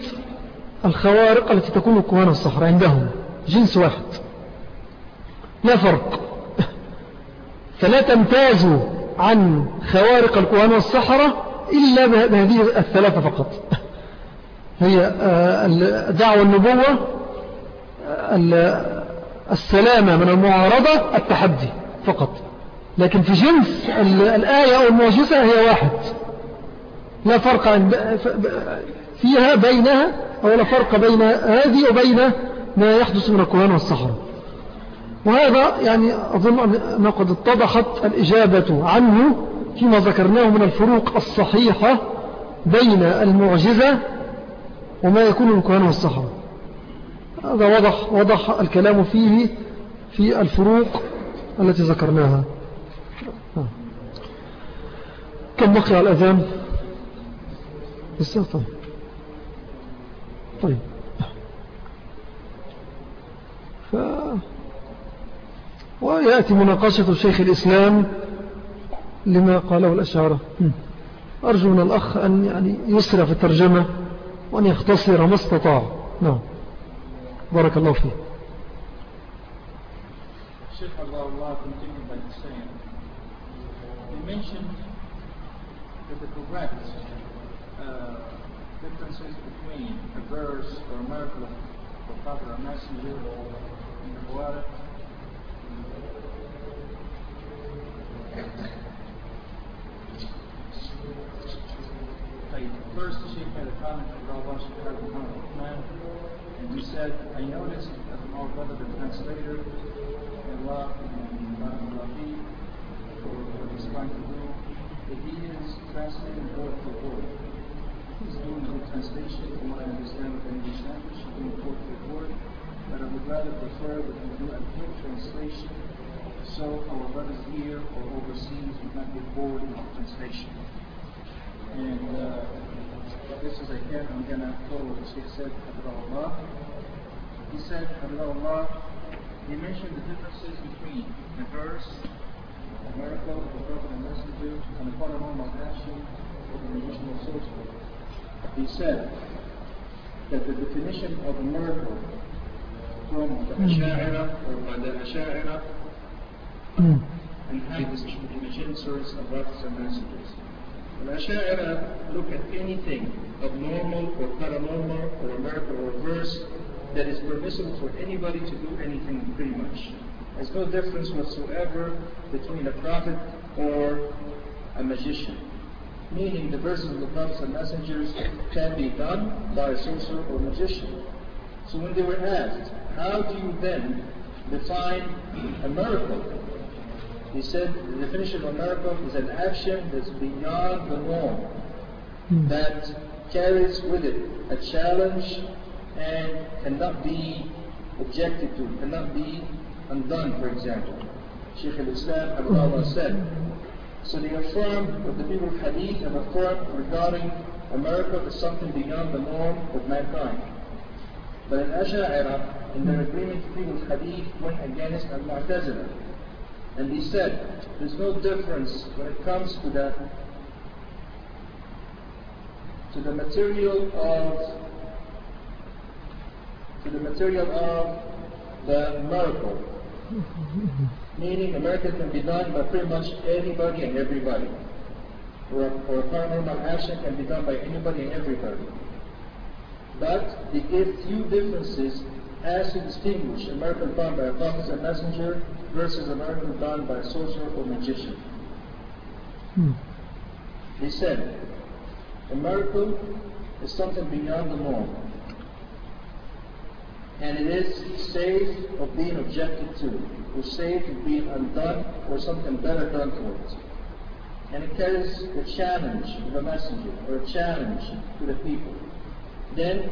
Speaker 1: الخوارق التي تكون الكهان الصحراء عندهم. جنس واحد. لا فرق. فلا تمتاز عن خوارق الكهان والصحراء إلا بهذه الثلاثة فقط. هي آه، دعوة النبوة السلامة من المعارضة التحدي فقط. لكن في جنس الآية أو المعجزة هي واحد. لا فرق فيها بينها أو لا فرق بين هذه وبين ما يحدث من القرآن والصحراء. وهذا يعني أظن أن قد اتضحت الإجابة عنه فيما ذكرناه من الفروق الصحيحة بين المعجزة وما يكون من القرآن والصحراء. هذا وضح, وضح الكلام فيه في الفروق التي ذكرناها. كم بقي على الأذان؟ بس طيب. طيب. ف... ويأتي مناقشة شيخ الإسلام لما قاله الأشعار. أرجو من الأخ أن يعني يسرع في الترجمة وأن يختصر ما استطاع. نعم. بارك الله فيه
Speaker 2: الشيخ الله الله continued by he mentioned that the between a verse or a miracle a prophet or messenger in the Quran First, the Sheikh made a comment about Allah subhanahu wa and he said, I noticed that our brother, the translator, Allah and Rafi, for trying to that he is translating word for word. Doing good translation, from what I understand of the English language, he's doing word word, but I would rather prefer that we do a good translation so our brothers here or overseas would not get bored in our translation. And uh, this is again, I'm going to follow what the Sheikh said, Allah. He said, Allah, he mentioned the differences between the verse, the miracle, the prophet and messenger, and the paranormal action of the magician or sorcerer. He said that the definition of a miracle from the Asha'ira or by the Asha'ira
Speaker 1: Mm.
Speaker 2: and have this source of prophets and messengers. The Asha'ira look at anything abnormal or paranormal or a miracle or verse that is permissible for anybody to do anything pretty much. There's no difference whatsoever between a prophet or a magician. Meaning the verses of the prophets and messengers can be done by a sorcerer or magician. So when they were asked, how do you then define a miracle? He said the definition of a miracle is an action that's beyond the norm,
Speaker 1: Hmm.
Speaker 2: that carries with it a challenge and cannot be objected to, cannot be undone, for example. Sheikh al-Islam Abdullah said. So they affirm what the people of Hadith have affirmed regarding a miracle is something beyond the norm of mankind. But in Asha'ira, in their agreement, the people of Hadith went against Al-Mu'tazila. And he said, there's no difference when it comes to the to the material of to the material of the miracle. Meaning a miracle can be done by pretty much anybody and everybody. Or a, or paranormal action can be done by anybody and everybody. But they give few differences as to distinguish a miracle done by a prophet and messenger versus a miracle done by a sorcerer or magician.
Speaker 1: Hmm.
Speaker 2: He said, a miracle is something beyond the norm. And it is safe of being objected to, or safe of being undone, or something better done to it. And it carries the challenge of a messenger, or a challenge to the people. Then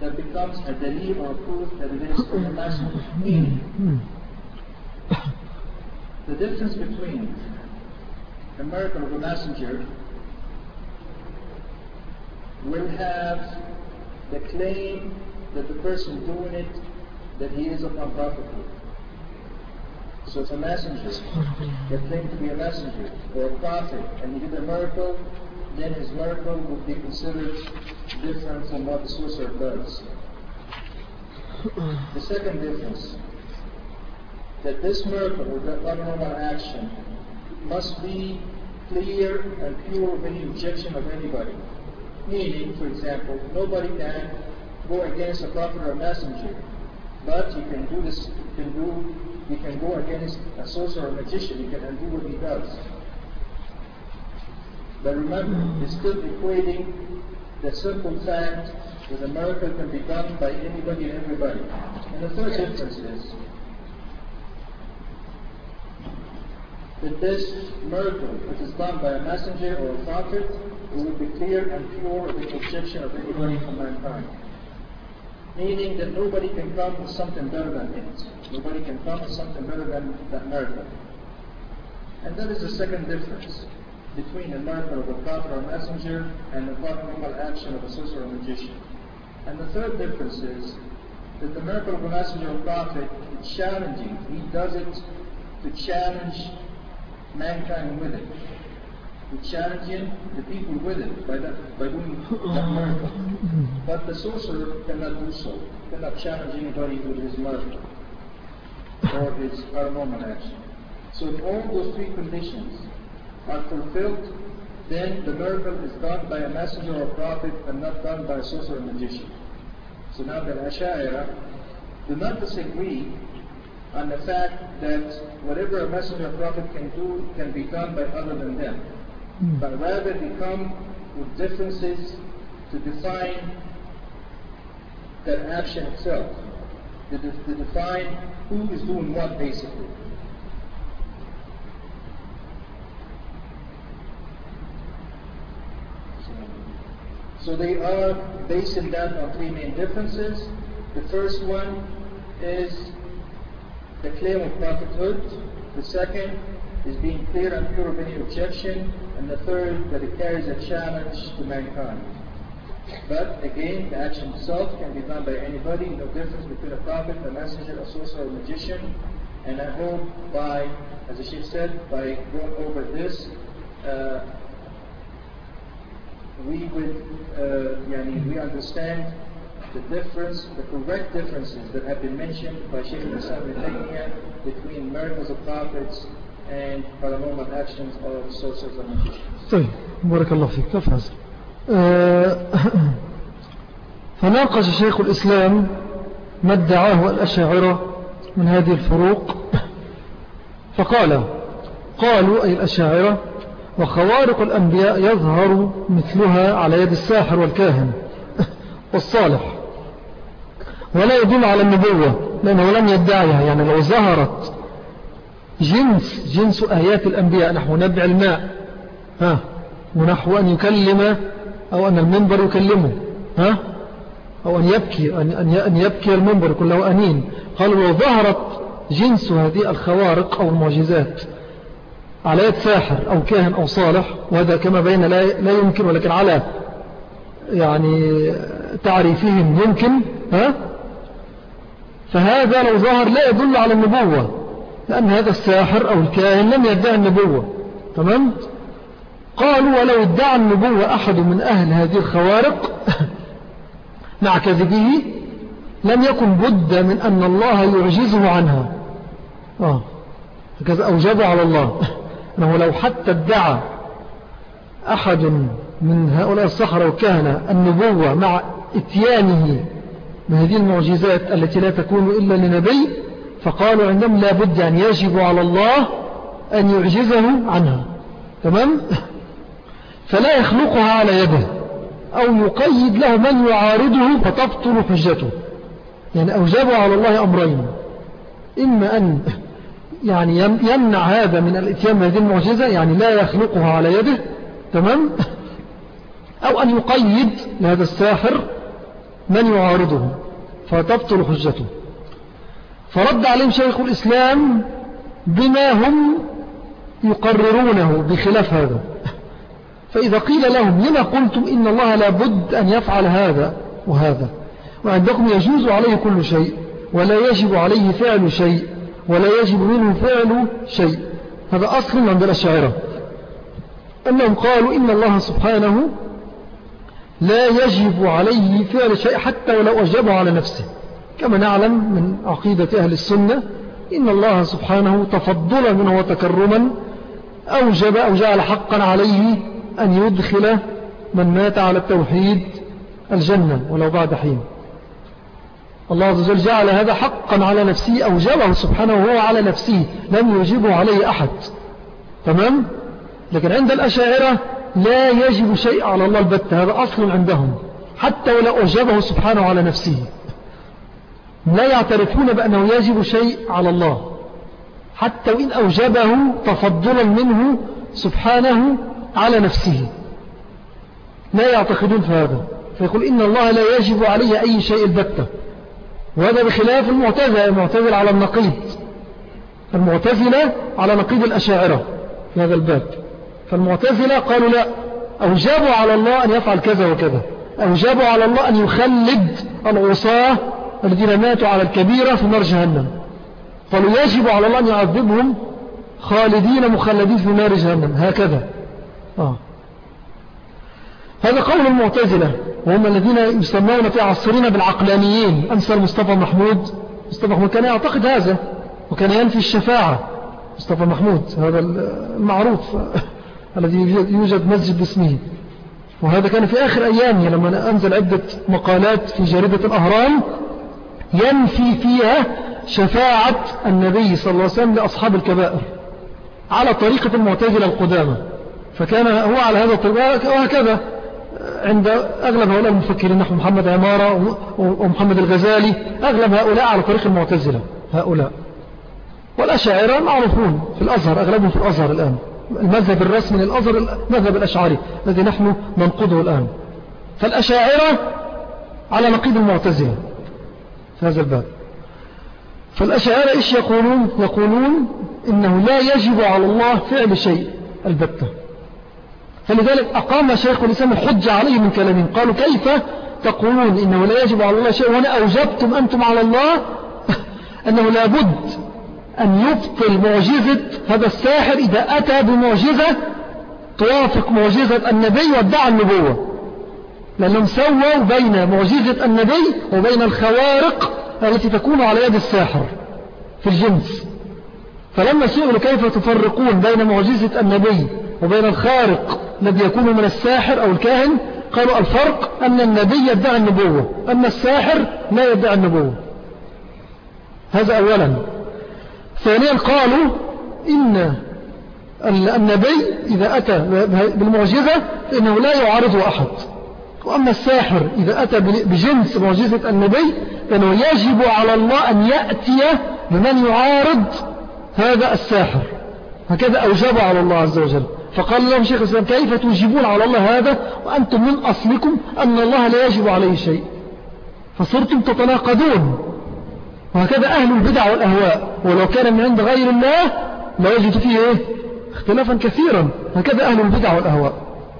Speaker 2: that becomes a dalil or a proof that it is from a messenger. The difference between the miracle of a messenger will have the claim that the person doing it that he is upon prophethood. So it's a messenger that claimed to be a messenger or a prophet and he did a miracle, then his miracle would be considered different from what the sorcerer does. The second difference that this miracle or that paranormal action must be clear and pure of any objection of anybody. Meaning, for example, nobody can go against a prophet or a messenger, but you can do this, you can do he can go against a sorcerer or magician, he can undo what he does. But remember, he's still equating the simple fact that a miracle can be done by anybody and everybody. And the third difference is that this miracle, which is done by a messenger or a prophet, it will be clear and pure of the objection of anybody from mankind. Meaning that nobody can come with something better than it. Nobody can come with something better than that miracle. And that is the second difference between the miracle of a prophet or messenger and the normal action of a sorcerer or magician. And the third difference is that the miracle of a messenger or prophet is challenging. He does it to challenge mankind with it. To challenging the people with it by, that, by doing that oh. miracle. But the sorcerer cannot do so. Cannot challenge anybody with his miracle or his paranormal action. So if all those three conditions are fulfilled, then the miracle is done by a messenger or prophet and not done by a sorcerer or magician. So now the Ash'ara do not disagree on the fact that whatever a messenger or prophet can do can be done by other than them, Hmm. but rather they come with differences to define that action itself, to, de- to define who is doing what basically. So they are basing that on three main differences. The first one is the claim of prophethood. The second is being clear and pure of any objection. And the third, that it carries a challenge to mankind. But again, the action itself can be done by anybody, no difference between a prophet, a messenger, a sorcerer, a magician. And I hope by, as the Sheikh said, by going over this, uh, we would, uh, yani, we understand the difference, the correct differences that have been mentioned by Sheikh Islam ibn Taymiyyah between miracles of prophets and paranormal actions of sorcerers and magicians.
Speaker 1: طيب بارك الله فيك. كيف هذا آه، فناقش شيخ الإسلام ما ادعاه الأشاعرة من هذه الفروق. فقال قالوا أي الأشاعرة وخوارق الأنبياء يظهر مثلها على يد الساحر والكاهن. والصالح ولا يدل على النبوة لأنه لم يدعيها يعني لو ظهرت جنس جنس آيات الأنبياء نحو نبع الماء. ها ونحو أن يكلم أو أن المنبر يكلمه. ها أو أن يبكي أن أن يبكي المنبر يكون له أنين قالوا لو ظهرت جنس هذه الخوارق أو المعجزات على يد ساحر أو كاهن أو صالح وهذا كما بين لا يمكن ولكن على يعني تعريفهم يمكن ها فهذا لو ظهر لا يدل على النبوة. لأن هذا الساحر أو الكاهن لم يدعي النبوة. تمام؟ قالوا ولو ادعى النبوة أحد من أهل هذه الخوارق مع كذبه لم يكن بد من أن الله يعجزه عنها. آه. هكذا أوجب على الله. أنه لو حتى ادعى أحد من هؤلاء الصحراء والكهنة النبوة مع إتيانه من هذه المعجزات التي لا تكون إلا لنبي فقالوا عندهم لا بد أن يجب على الله أن يعجزه عنها. تمام؟ فلا يخلقها على يده أو يقيد له من يعارضه فتبطل حجته. يعني أوجبوا على الله أمرين. إما أن يعني يمنع هذا من الإتيان بهذه المعجزة يعني لا يخلقها على يده. تمام؟ أو أن يقيد لهذا الساحر من يعارضه فتبطل حجته. فرد عليهم شيخ الإسلام بما هم يقررونه بخلاف هذا. فإذا قيل لهم لما قلتم إن الله لابد أن يفعل هذا وهذا؟ وعندكم يجوز عليه كل شيء ولا يجب عليه فعل شيء ولا يجب منه فعل شيء. هذا أصل عند الأشاعرة. أنهم قالوا إن الله سبحانه لا يجب عليه فعل شيء حتى ولو أجبه على نفسه. كما نعلم من عقيدة أهل السنة إن الله سبحانه تفضلا منه وتكرما أوجب أو جعل حقا عليه أن يدخل من مات على التوحيد الجنة ولو بعد حين. الله عز وجل جعل هذا حقا على نفسه أوجبه سبحانه وهو على نفسه لم يجيبه عليه أحد. تمام؟ لكن عند الأشاعرة لا يجب شيء على الله البتة هذا أصل عندهم حتى ولو أوجبه سبحانه على نفسه. لا يعترفون بأنه يجب شيء على الله. حتى وإن أوجبه تفضلا منه سبحانه على نفسه. لا يعتقدون في هذا. فيقول إن الله لا يجب عليه أي شيء البتة. وهذا بخلاف المعتزلة. المعتزلة على النقيض. المعتزلة على نقيض الأشاعرة في هذا الباب. فالمعتزلة قالوا لا. أوجبوا على الله أن يفعل كذا وكذا. أوجبوا على الله أن يخلد العصاة الذين ماتوا على الكبيرة في نار جهنم. قالوا يجب على الله أن يعذبهم خالدين مخلدين في نار جهنم. هكذا. آه. هذا قول المعتزلة وهم الذين يسمون في عصرنا بالعقلانيين. أمثل مصطفى محمود. مصطفى محمود كان يعتقد هذا وكان ينفي الشفاعة. مصطفى محمود هذا المعروف الذي يوجد مسجد باسمه. وهذا كان في آخر أيامه لما أنزل عدة مقالات في جريدة الأهرام. ينفي فيها شفاعة النبي صلى الله عليه وسلم لأصحاب الكبائر على طريقة المعتزلة القدامى. فكان هو على هذا الطريق وهكذا عند أغلب هؤلاء المفكرين نحو محمد عمارة ومحمد الغزالي أغلب هؤلاء على طريق المعتزلة هؤلاء. والأشاعرة معروفون في الأزهر أغلبهم في الأزهر الآن. المذهب الرسمي للأزهر المذهب الأشعري الذي نحن ننقضه الآن. فالأشاعرة على نقيض المعتزلة. في هذا الباب. فالأشاعرة إيش يقولون؟ يقولون إنه لا يجب على الله فعل شيء البتة. فلذلك أقام شيخ الإسلام الحجة عليه من كلامهم. قالوا كيف تقولون إنه لا يجب على الله شيء؟ وأنا أوجبتم أنتم على الله أنه لابد أن يبطل معجزة هذا الساحر إذا أتى بمعجزة توافق معجزة النبي وادعى النبوة. لأنهم سووا بين معجزة النبي وبين الخوارق التي تكون على يد الساحر في الجنس. فلما سئلوا كيف تفرقون بين معجزة النبي وبين الخارق الذي يكون من الساحر أو الكاهن؟ قالوا الفرق أن النبي يدعي النبوة أما الساحر لا يدعي النبوة. هذا أولا. ثانيا قالوا إن النبي إذا أتى بالمعجزة فإنه لا يعارضه أحد. وأما الساحر إذا أتى بجنس معجزة النبي فإنه يجب على الله أن يأتي بمن يعارض هذا الساحر. هكذا أوجب على الله عز وجل. فقال لهم شيخ الإسلام كيف توجبون على الله هذا؟ وأنتم من أصلكم أن الله لا يجب عليه شيء. فصرتم تتناقضون. وهكذا أهل البدع والأهواء. ولو كان من عند غير الله لا يجد فيه إيه؟ اختلافا كثيرا. هكذا أهل البدع والأهواء.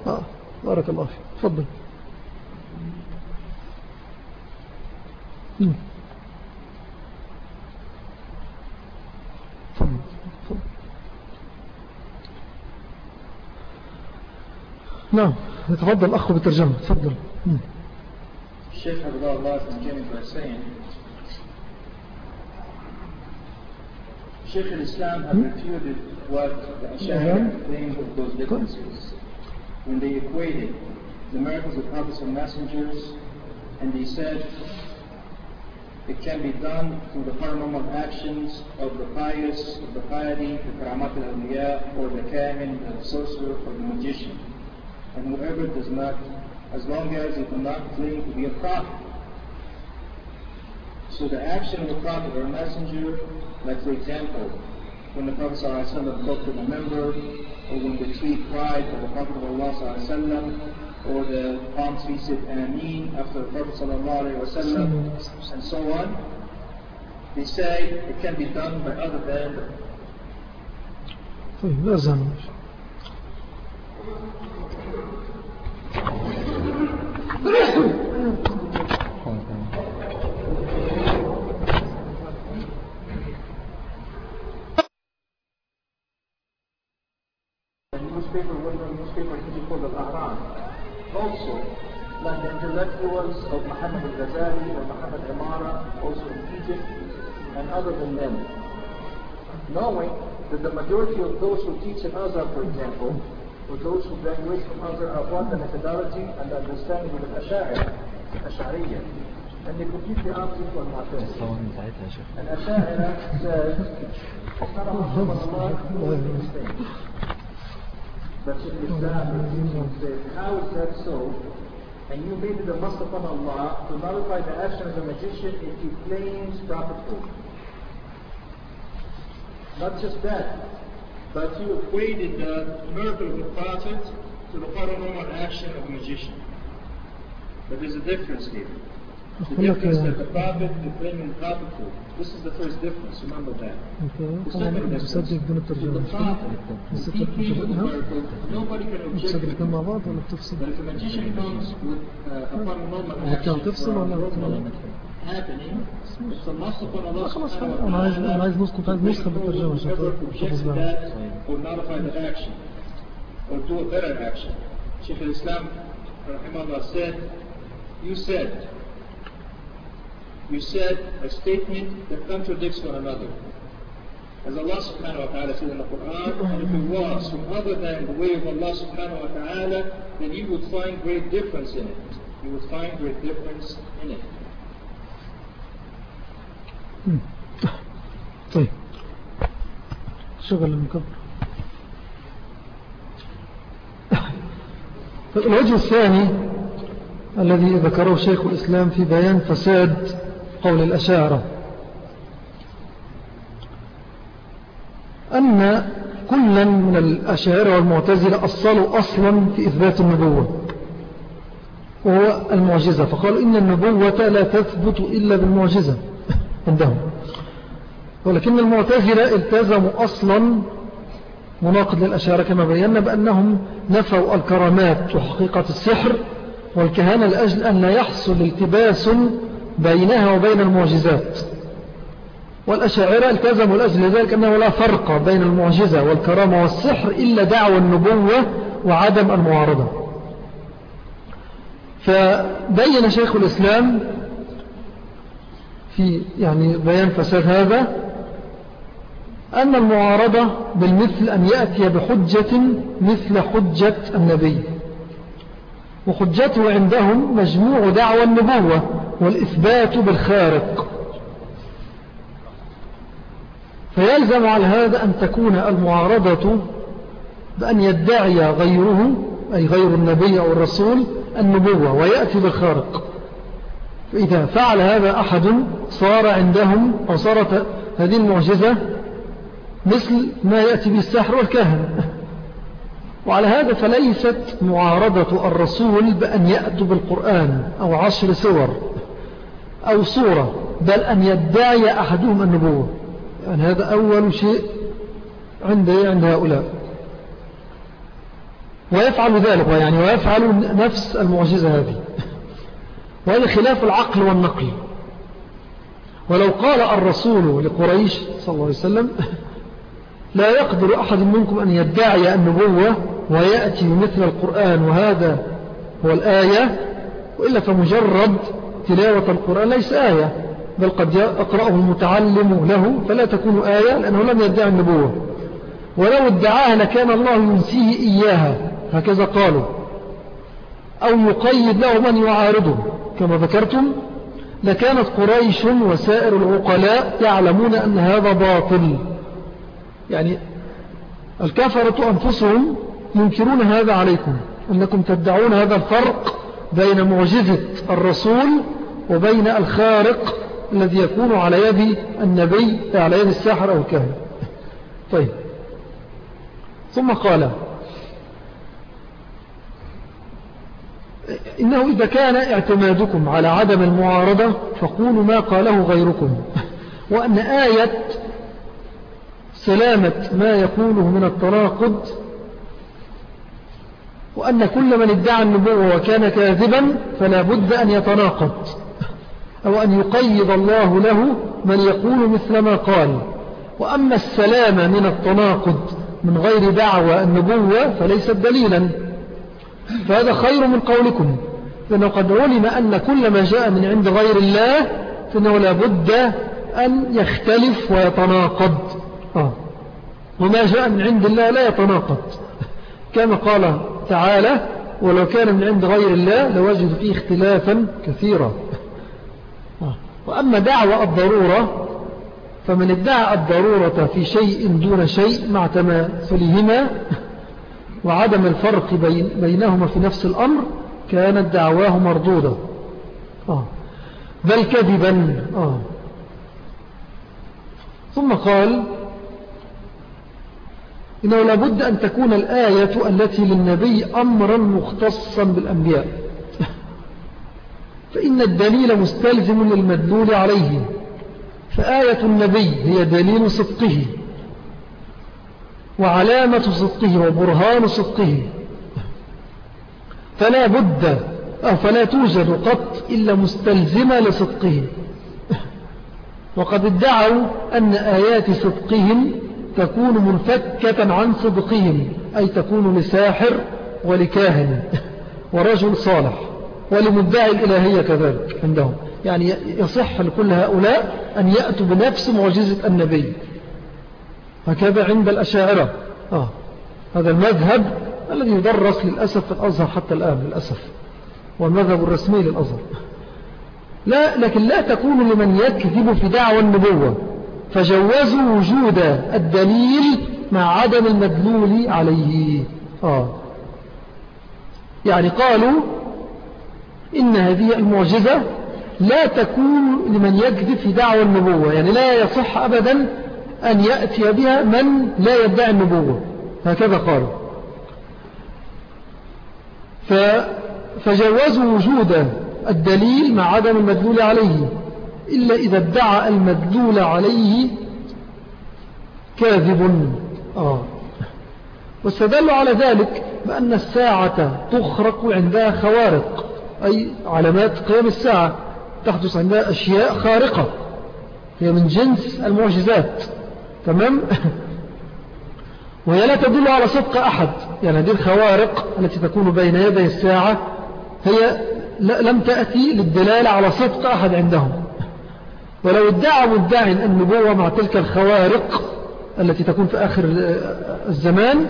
Speaker 1: آه. بارك الله فيك. تفضل. نعم يتفضل الأخ بالترجمة تفضل
Speaker 2: الشيخ حفظه الله continuing by saying Sheikh al-Islam have refuted what the Ash'ari claimed of those differences when they equated the miracles of prophets and messengers and they said it can be done through the paranormal actions of the pious, of the piety, the karamat al-awliya, or the kahin, the sorcerer, or the magician. And whoever does not, as long as he does not claim to be a prophet. So the action of a prophet or a messenger, like for example, when the Prophet ﷺ spoke to the member, or when the tree cried for the Prophet of Allah or the tree said Ameen after the Prophet ﷺ, and so on, they say it can be done by other than
Speaker 1: طيب لا
Speaker 2: The newspaper, what the newspaper is called Al-Ahram. Also, like the intellectuals of Muhammad al-Ghazali or Muhammad Imara, also in Egypt, and other than them. Knowing that the majority of those who teach in Azhar, for example, or those who graduate from Azhar are what the methodology and the understanding of the Ash'ari, Ash'ariyya. and they completely opposite from Mu'tazila. And Asha'ira says, it's not a Muslim Allah is Islam says, how is that so? And you made it a must upon Allah to nullify the action of the magician if he claims prophethood. Not just that, but you equated the miracle of the prophet to the paranormal action of a magician. But there's a difference here. The difference that the prophet proclaiming prophethood. This is the first difference, remember that. The second difference, the prophet, he with the miracle, nobody can object to it. But if a magician comes with uh, a paranormal action, happening, it's a must upon Allah subhanahu wa ta'ala.
Speaker 1: أنا عايز نسكت عايز نسخة بالترجمة عشان
Speaker 2: to that or nullify the action or do a better action. Shaykh al-Islam rahimahullah said, you said, you said a statement that contradicts one another. As Allah subhanahu wa ta'ala said in the Quran, and if it was from other than the way of Allah subhanahu wa ta'ala, then you would find great difference in it. You would find great difference in it.
Speaker 1: طيب شغل المكبر الوجه الثاني الذي ذكره شيخ الإسلام في بيان فساد قول الأشاعرة. أن كلا من الأشاعرة والمعتزلة أصلوا أصلا في إثبات النبوة وهو المعجزة. فقالوا إن النبوة لا تثبت إلا بالمعجزة عندهم. ولكن المعتزلة التزموا أصلا مناقض للأشاعرة كما بينا بأنهم نفوا الكرامات وحقيقة السحر والكهانة لأجل أن لا يحصل التباس بينها وبين المعجزات. والأشاعرة التزموا لأجل ذلك أنه لا فرق بين المعجزة والكرامة والسحر إلا دعوى النبوة وعدم المعارضة. فبين شيخ الإسلام في يعني بيان فساد هذا أن المعارضة بالمثل أن يأتي بحجة مثل حجة النبي. وحجته عندهم مجموع دعوى النبوة. والإثبات بالخارق. فيلزم على هذا أن تكون المعارضة بأن يدعي غيره أي غير النبي أو الرسول النبوة ويأتي بالخارق. فإذا فعل هذا أحد صار عندهم أو صارت هذه المعجزة مثل ما يأتي بالسحر والكهن. وعلى هذا فليست معارضة الرسول بأن يأتوا بالقرآن أو عشر سور. أو صورة بل أن يدعي أحدهم النبوة. يعني هذا أول شيء عند عند هؤلاء. ويفعل ذلك يعني ويفعل نفس المعجزة هذه. وهذا خلاف العقل والنقل ولو قال الرسول لقريش صلى الله عليه وسلم لا يقدر أحد منكم أن يدعي النبوة ويأتي مثل القرآن وهذا هو الآية وإلا فمجرد تلاوة القرآن ليس آية بل قد يقرأه المتعلم له فلا تكون آية لأنه لم يدعي النبوة. ولو ادعاها لكان الله ينسيه إياها هكذا قالوا. أو يقيد له من يعارضه. كما ذكرتم لكانت قريش وسائر العقلاء يعلمون أن هذا باطل. يعني الكفرة أنفسهم ينكرون هذا عليكم أنكم تدعون هذا الفرق بين معجزة الرسول وبين الخارق الذي يكون على يد النبي على يد الساحر أو الكهن طيب. ثم قال إنه إذا كان اعتمادكم على عدم المعارضة فقولوا ما قاله غيركم. وأن آية سلامة ما يقوله من التناقض وأن كل من ادعى النبوة وكان كاذبا فلا بد أن يتناقض. أو أن يقيد الله له من يقول مثل ما قال. وأما السلامة من التناقض من غير دعوة النبوة فليست دليلا. فهذا خير من قولكم. لأنه قد علم أن كل ما جاء من عند غير الله فإنه لابد أن يختلف ويتناقض. آه. وما جاء من عند الله لا يتناقض. كما قال تعالى ولو كان من عند غير الله لوجد فيه اختلافا كثيرا. وأما دعوة الضرورة فمن ادعى الضرورة في شيء دون شيء مع تماثلهما وعدم الفرق بين بينهما في نفس الأمر كانت دعواه مردودة. آه. بل كذبا. آه. ثم قال إنه لابد أن تكون الآية التي للنبي أمرا مختصا بالأنبياء. فإن الدليل مستلزم للمدلول عليه فآية النبي هي دليل صدقه وعلامة صدقه وبرهان صدقه. فلا بد أو فلا توجد قط إلا مستلزمة لصدقه. وقد ادعوا أن آيات صدقهم تكون منفكة عن صدقهم أي تكون لساحر ولكاهن ورجل صالح. ولمدعي الإلهية كذلك عندهم. يعني يصح لكل هؤلاء أن يأتوا بنفس معجزة النبي. هكذا عند الأشاعرة. آه. هذا المذهب الذي يدرس للأسف في الأزهر حتى الآن للأسف. والمذهب الرسمي للأزهر. لا لكن لا تكون لمن يكذب في دعوى النبوة. فجوزوا وجود الدليل مع عدم المدلول عليه. آه. يعني قالوا إن هذه المعجزة لا تكون لمن يكذب في دعوى النبوة يعني لا يصح أبدا أن يأتي بها من لا يدعي النبوة. هكذا قالوا فجوزوا وجود الدليل مع عدم المدلول عليه إلا إذا ادعى المدلول عليه كاذب. آه. واستدلوا على ذلك بأن الساعة تخرق عندها خوارق. أي علامات قيام الساعة. تحدث عندها أشياء خارقة. هي من جنس المعجزات. تمام؟ وهي لا تدل على صدق أحد. يعني هذه الخوارق التي تكون بين يدي الساعة هي لم تأتي للدلالة على صدق أحد عندهم. ولو ادعى مدعي النبوة مع تلك الخوارق التي تكون في آخر الزمان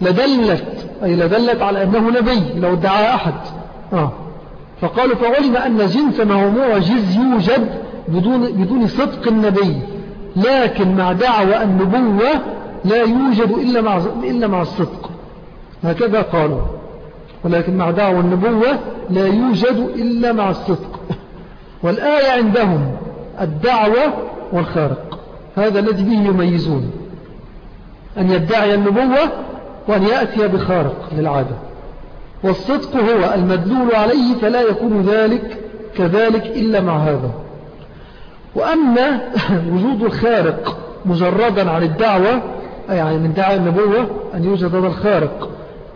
Speaker 1: لدلت أي لدلت على أنه نبي لو ادعى أحد. آه. فقالوا فعلم أن جنس ما هو معجز يوجد بدون, بدون صدق النبي لكن مع دعوى النبوة لا يوجد إلا مع, إلا مع الصدق. هكذا قالوا. ولكن مع دعوى النبوة لا يوجد إلا مع الصدق. والآية عندهم الدعوة والخارق. هذا الذي به يميزون. أن يدعي النبوة وأن يأتي بخارق للعادة. والصدق هو المدلول عليه فلا يكون ذلك كذلك إلا مع هذا. وأما وجود الخارق مجردا عن الدعوة يعني من دعاء النبوة أن يوجد هذا الخارق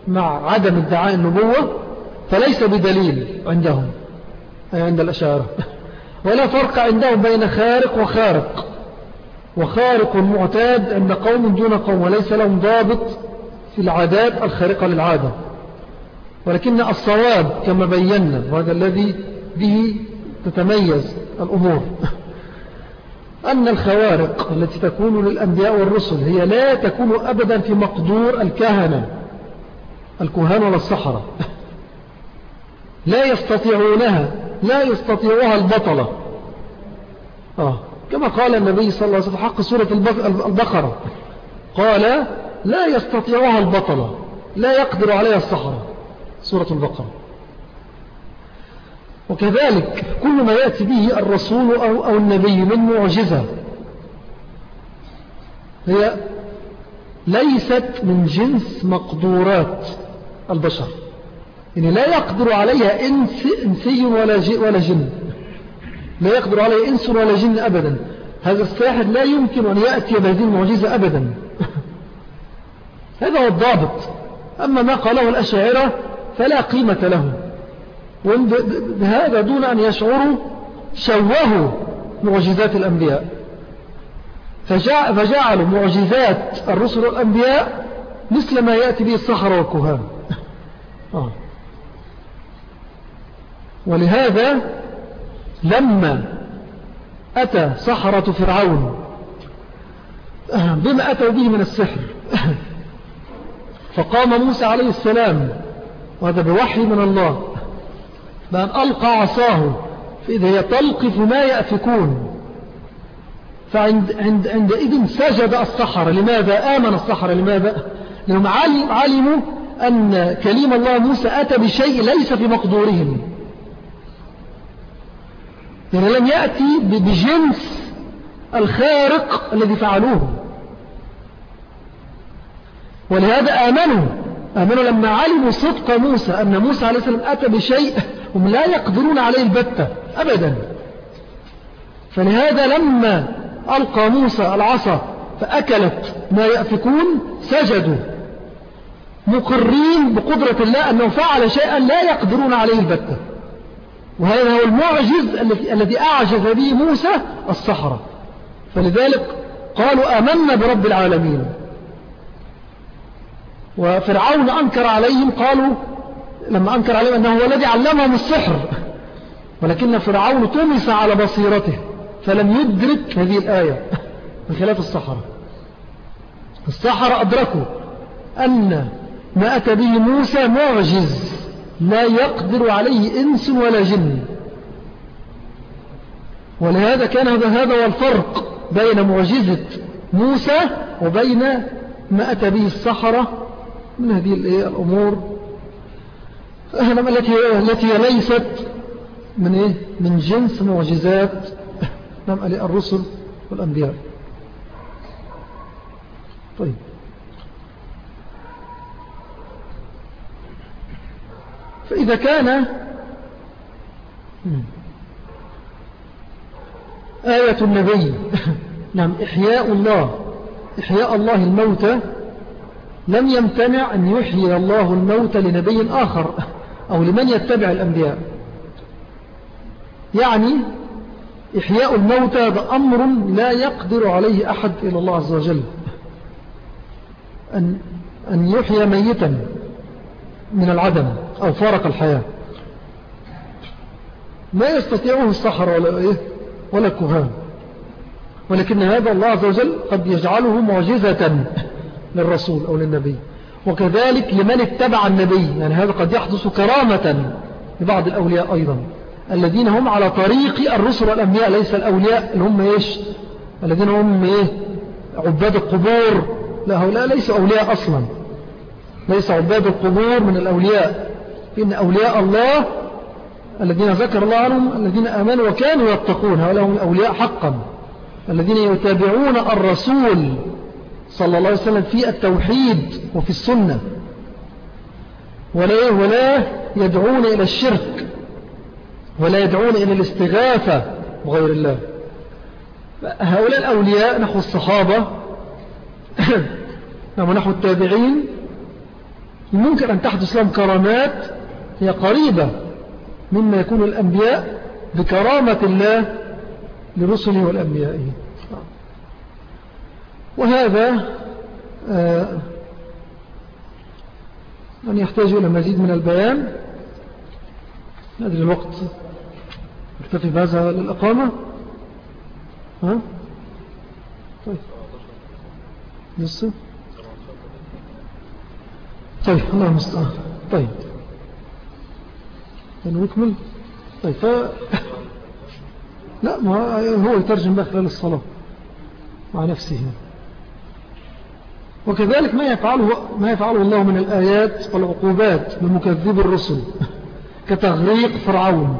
Speaker 1: مع عدم ادعاء النبوة فليس بدليل عندهم أي عند الأشارة. ولا فرق عندهم بين خارق وخارق. وخارق معتاد عند قوم دون قوم وليس لهم ضابط في العادات الخارقة للعادة. ولكن الصواب كما بينا وهذا الذي به تتميز الأمور. أن الخوارق التي تكون للأنبياء والرسل هي لا تكون أبدا في مقدور الكهنة الكهان ولا الصحراء. لا يستطيعونها لا يستطيعها البطلة. آه. كما قال النبي صلى الله عليه وسلم حق سورة البقرة. قال لا يستطيعها البطلة لا يقدر عليها الصحراء. سورة البقرة. وكذلك كل ما يأتي به الرسول أو, أو النبي من معجزة. هي ليست من جنس مقدورات البشر. يعني لا يقدر عليها إنس إنسي ولا, ولا جن. لا يقدر عليها إنس ولا جن أبدا. هذا الساحر لا يمكن أن يأتي بهذه المعجزة أبدا. هذا هو الضابط. أما ما قاله الأشاعرة فلا قيمة له. بهذا دون أن يشعروا شوهوا معجزات الأنبياء. فجعلوا معجزات الرسل والأنبياء مثل ما يأتي به الصحراء والكهان. آه. ولهذا لما أتى سحرة فرعون بما أتوا به من السحر فقام موسى عليه السلام وهذا بوحي من الله. بأن ألقى عصاه. فإذا هي تلقف ما يأفكون. فعند عند سجد الصحراء لماذا آمن الصحراء لماذا؟ لأنهم علموا أن كليم الله موسى أتى بشيء ليس في مقدورهم. يعني لم يأتي بجنس الخارق الذي فعلوه. ولهذا آمنوا. آمنوا لما علموا صدق موسى أن موسى عليه السلام أتى بشيء هم لا يقدرون عليه البتة أبدا. فلهذا لما ألقى موسى العصا فأكلت ما يأفكون سجدوا. مقرين بقدرة الله أنه فعل شيئا لا يقدرون عليه البتة. وهذا هو المعجز الذي أعجز به موسى الصحراء. فلذلك قالوا أمنا برب العالمين. وفرعون أنكر عليهم قالوا لما أنكر عليهم أنه هو الذي علمهم السحر ولكن فرعون طمس على بصيرته فلم يدرك هذه الآية بخلاف الصحراء الصحراء أدركوا أن ما أتى به موسى معجز لا يقدر عليه إنس ولا جن. ولهذا كان هذا هو الفرق بين معجزة موسى وبين ما أتى به الصحراء من هذه الأمور. التي التي ليست من إيه؟ من جنس معجزات نعم الرسل والأنبياء. طيب. فإذا كان آية النبي. نعم إحياء الله. إحياء الله الموتى لم يمتنع أن يحيي الله الموت لنبي آخر أو لمن يتبع الأنبياء. يعني إحياء الموتى هذا أمر لا يقدر عليه أحد إلى الله عز وجل. أن, أن يحيي ميتا من العدم أو فارق الحياة. ما يستطيعه الصحر ولا, إيه؟ ولا الكهان. ولكن هذا الله عز وجل قد يجعله معجزة. للرسول أو للنبي. وكذلك لمن اتبع النبي. يعني هذا قد يحدث كرامة لبعض الأولياء أيضا. الذين هم على طريق الرسل والأنبياء ليس الأولياء اللي هم إيش؟ الذين هم إيه؟ عباد القبور. لا هؤلاء ليسوا أولياء أصلا. ليس عباد القبور من الأولياء. إن أولياء الله الذين ذكر الله عنهم الذين آمنوا وكانوا يتقون. هؤلاء هم الأولياء حقا. الذين يتابعون الرسول صلى الله عليه وسلم في التوحيد وفي السنة. ولا, ولا يدعون إلى الشرك ولا يدعون إلى الاستغاثة بغير الله. هؤلاء الأولياء نحو الصحابة ونحو التابعين ممكن أن تحدث لهم كرامات هي قريبة مما يكون الأنبياء بكرامة الله لرسله والأنبياء. وهذا آه، من يحتاج إلى مزيد من البيان. ندري الوقت اكتفي بهذا للإقامة ها؟ طيب. لسه؟ طيب الله المستعان. طيب. نكمل طيب ف... لا ما هو يترجم بقى خلال الصلاة مع نفسه. وكذلك ما يفعله, ما يفعله الله من الآيات والعقوبات بمكذب الرسل كتغريق فرعون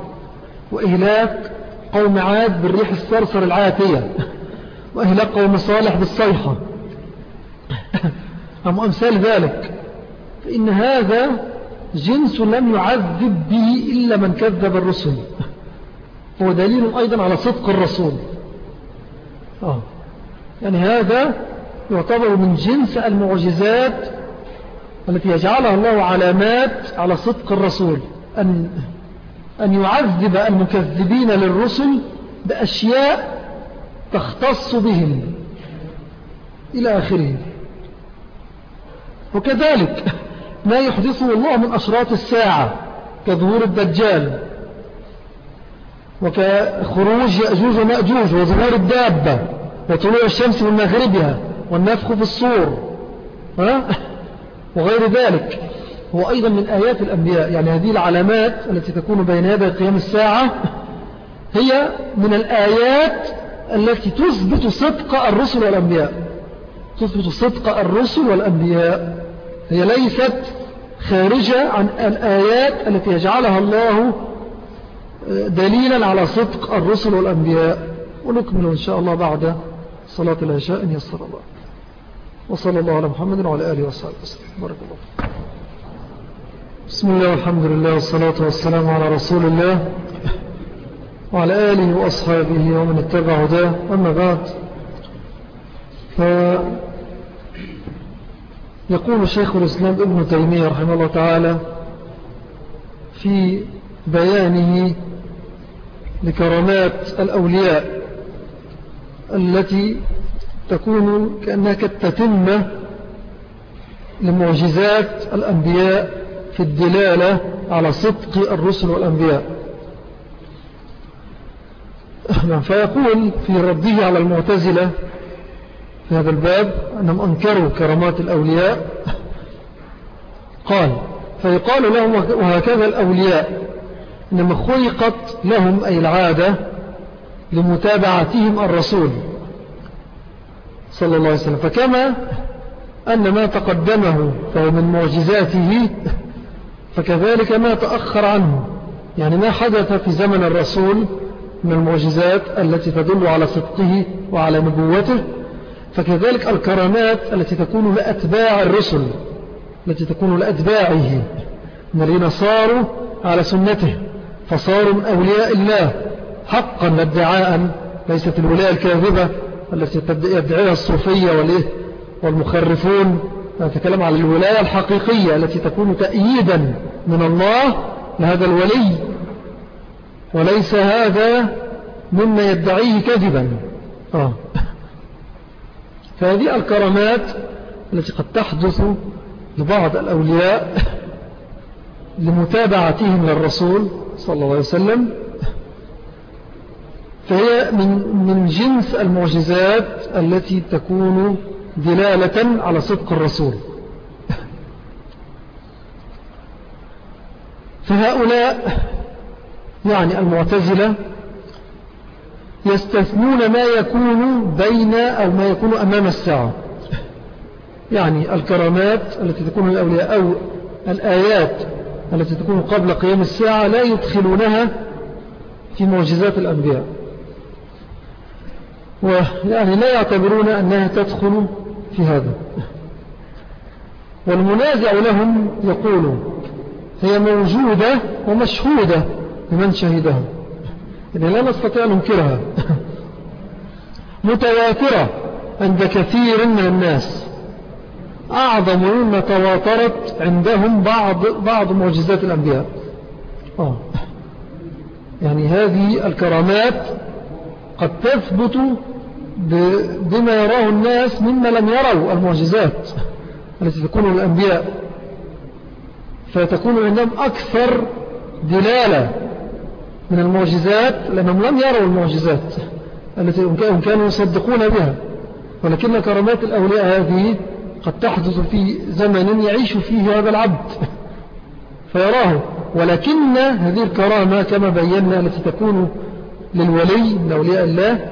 Speaker 1: وإهلاك قوم عاد بالريح الصرصر العاتية وإهلاك قوم صالح بالصيحة أم أمثال ذلك فإن هذا جنس لم يعذب به إلا من كذب الرسل هو دليل أيضا على صدق الرسول آه. يعني هذا يعتبر من جنس المعجزات التي يجعلها الله علامات على صدق الرسول أن, أن يعذب المكذبين للرسل بأشياء تختص بهم إلى آخره. وكذلك ما يحدثه الله من أشراط الساعة كظهور الدجال وكخروج يأجوج ومأجوج وظهور الدابة وطلوع الشمس من مغربها والنفخ في الصور ها؟ وغير ذلك. هو أيضا من آيات الأنبياء. يعني هذه العلامات التي تكون بين يدي قيام الساعة هي من الآيات التي تثبت صدق الرسل والأنبياء. تثبت صدق الرسل والأنبياء. هي ليست خارجة عن الآيات التي يجعلها الله دليلا على صدق الرسل والأنبياء. ونكمل إن شاء الله بعد صلاة العشاء. إن يسر الله. وصلى الله على محمد وعلى آله وصحبه وسلم. بارك الله بسم الله والحمد لله والصلاة والسلام على رسول الله وعلى آله وأصحابه ومن اتبع هداه. أما بعد يقول شيخ الإسلام ابن تيمية رحمه الله تعالى في بيانه لكرامات الأولياء التي تكون كأنها كالتتمة لمعجزات الأنبياء في الدلالة على صدق الرسل والأنبياء. فيقول في رده على المعتزلة في هذا الباب أنهم أنكروا كرامات الأولياء. قال فيقال لهم وهكذا الأولياء إنما خلقت لهم أي العادة لمتابعتهم الرسول. صلى الله عليه وسلم. فكما أن ما تقدمه فهو من معجزاته فكذلك ما تأخر عنه. يعني ما حدث في زمن الرسول من المعجزات التي تدل على صدقه وعلى نبوته. فكذلك الكرامات التي تكون لأتباع الرسل التي تكون لأتباعه. من الذين صاروا على سنته فصاروا من أولياء الله. حقا ادعاء ليست الولاية الكاذبة. التي يدعيها الصوفية والمخرفون. نتكلم على الولاية الحقيقية التي تكون تأييدا من الله لهذا الولي. وليس هذا مما يدعيه كذبا آه. فهذه الكرامات التي قد تحدث لبعض الأولياء لمتابعتهم للرسول صلى الله عليه وسلم فهي من, من جنس المعجزات التي تكون دلالة على صدق الرسول. فهؤلاء يعني المعتزلة يستثنون ما يكون بين أو ما يكون أمام الساعة. يعني الكرامات التي تكون الأولياء أو الآيات التي تكون قبل قيام الساعة لا يدخلونها في معجزات الأنبياء. ويعني لا يعتبرون أنها تدخل في هذا. والمنازع لهم يقول هي موجودة ومشهودة لمن شهدها. إذن لا نستطيع أن ننكرها. متواترة عند كثير من الناس. أعظم مما تواترت عندهم بعض, بعض معجزات الأنبياء. آه. يعني هذه الكرامات قد تثبت بما يراه الناس مما لم يروا المعجزات التي تكون للأنبياء فتكون عندهم أكثر دلالة من المعجزات لأنهم لم يروا المعجزات التي كانوا يصدقون بها. ولكن كرامات الأولياء هذه قد تحدث في زمن يعيش فيه هذا العبد فيراه. ولكن هذه الكرامة كما بينا التي تكون للولي من أولياء الله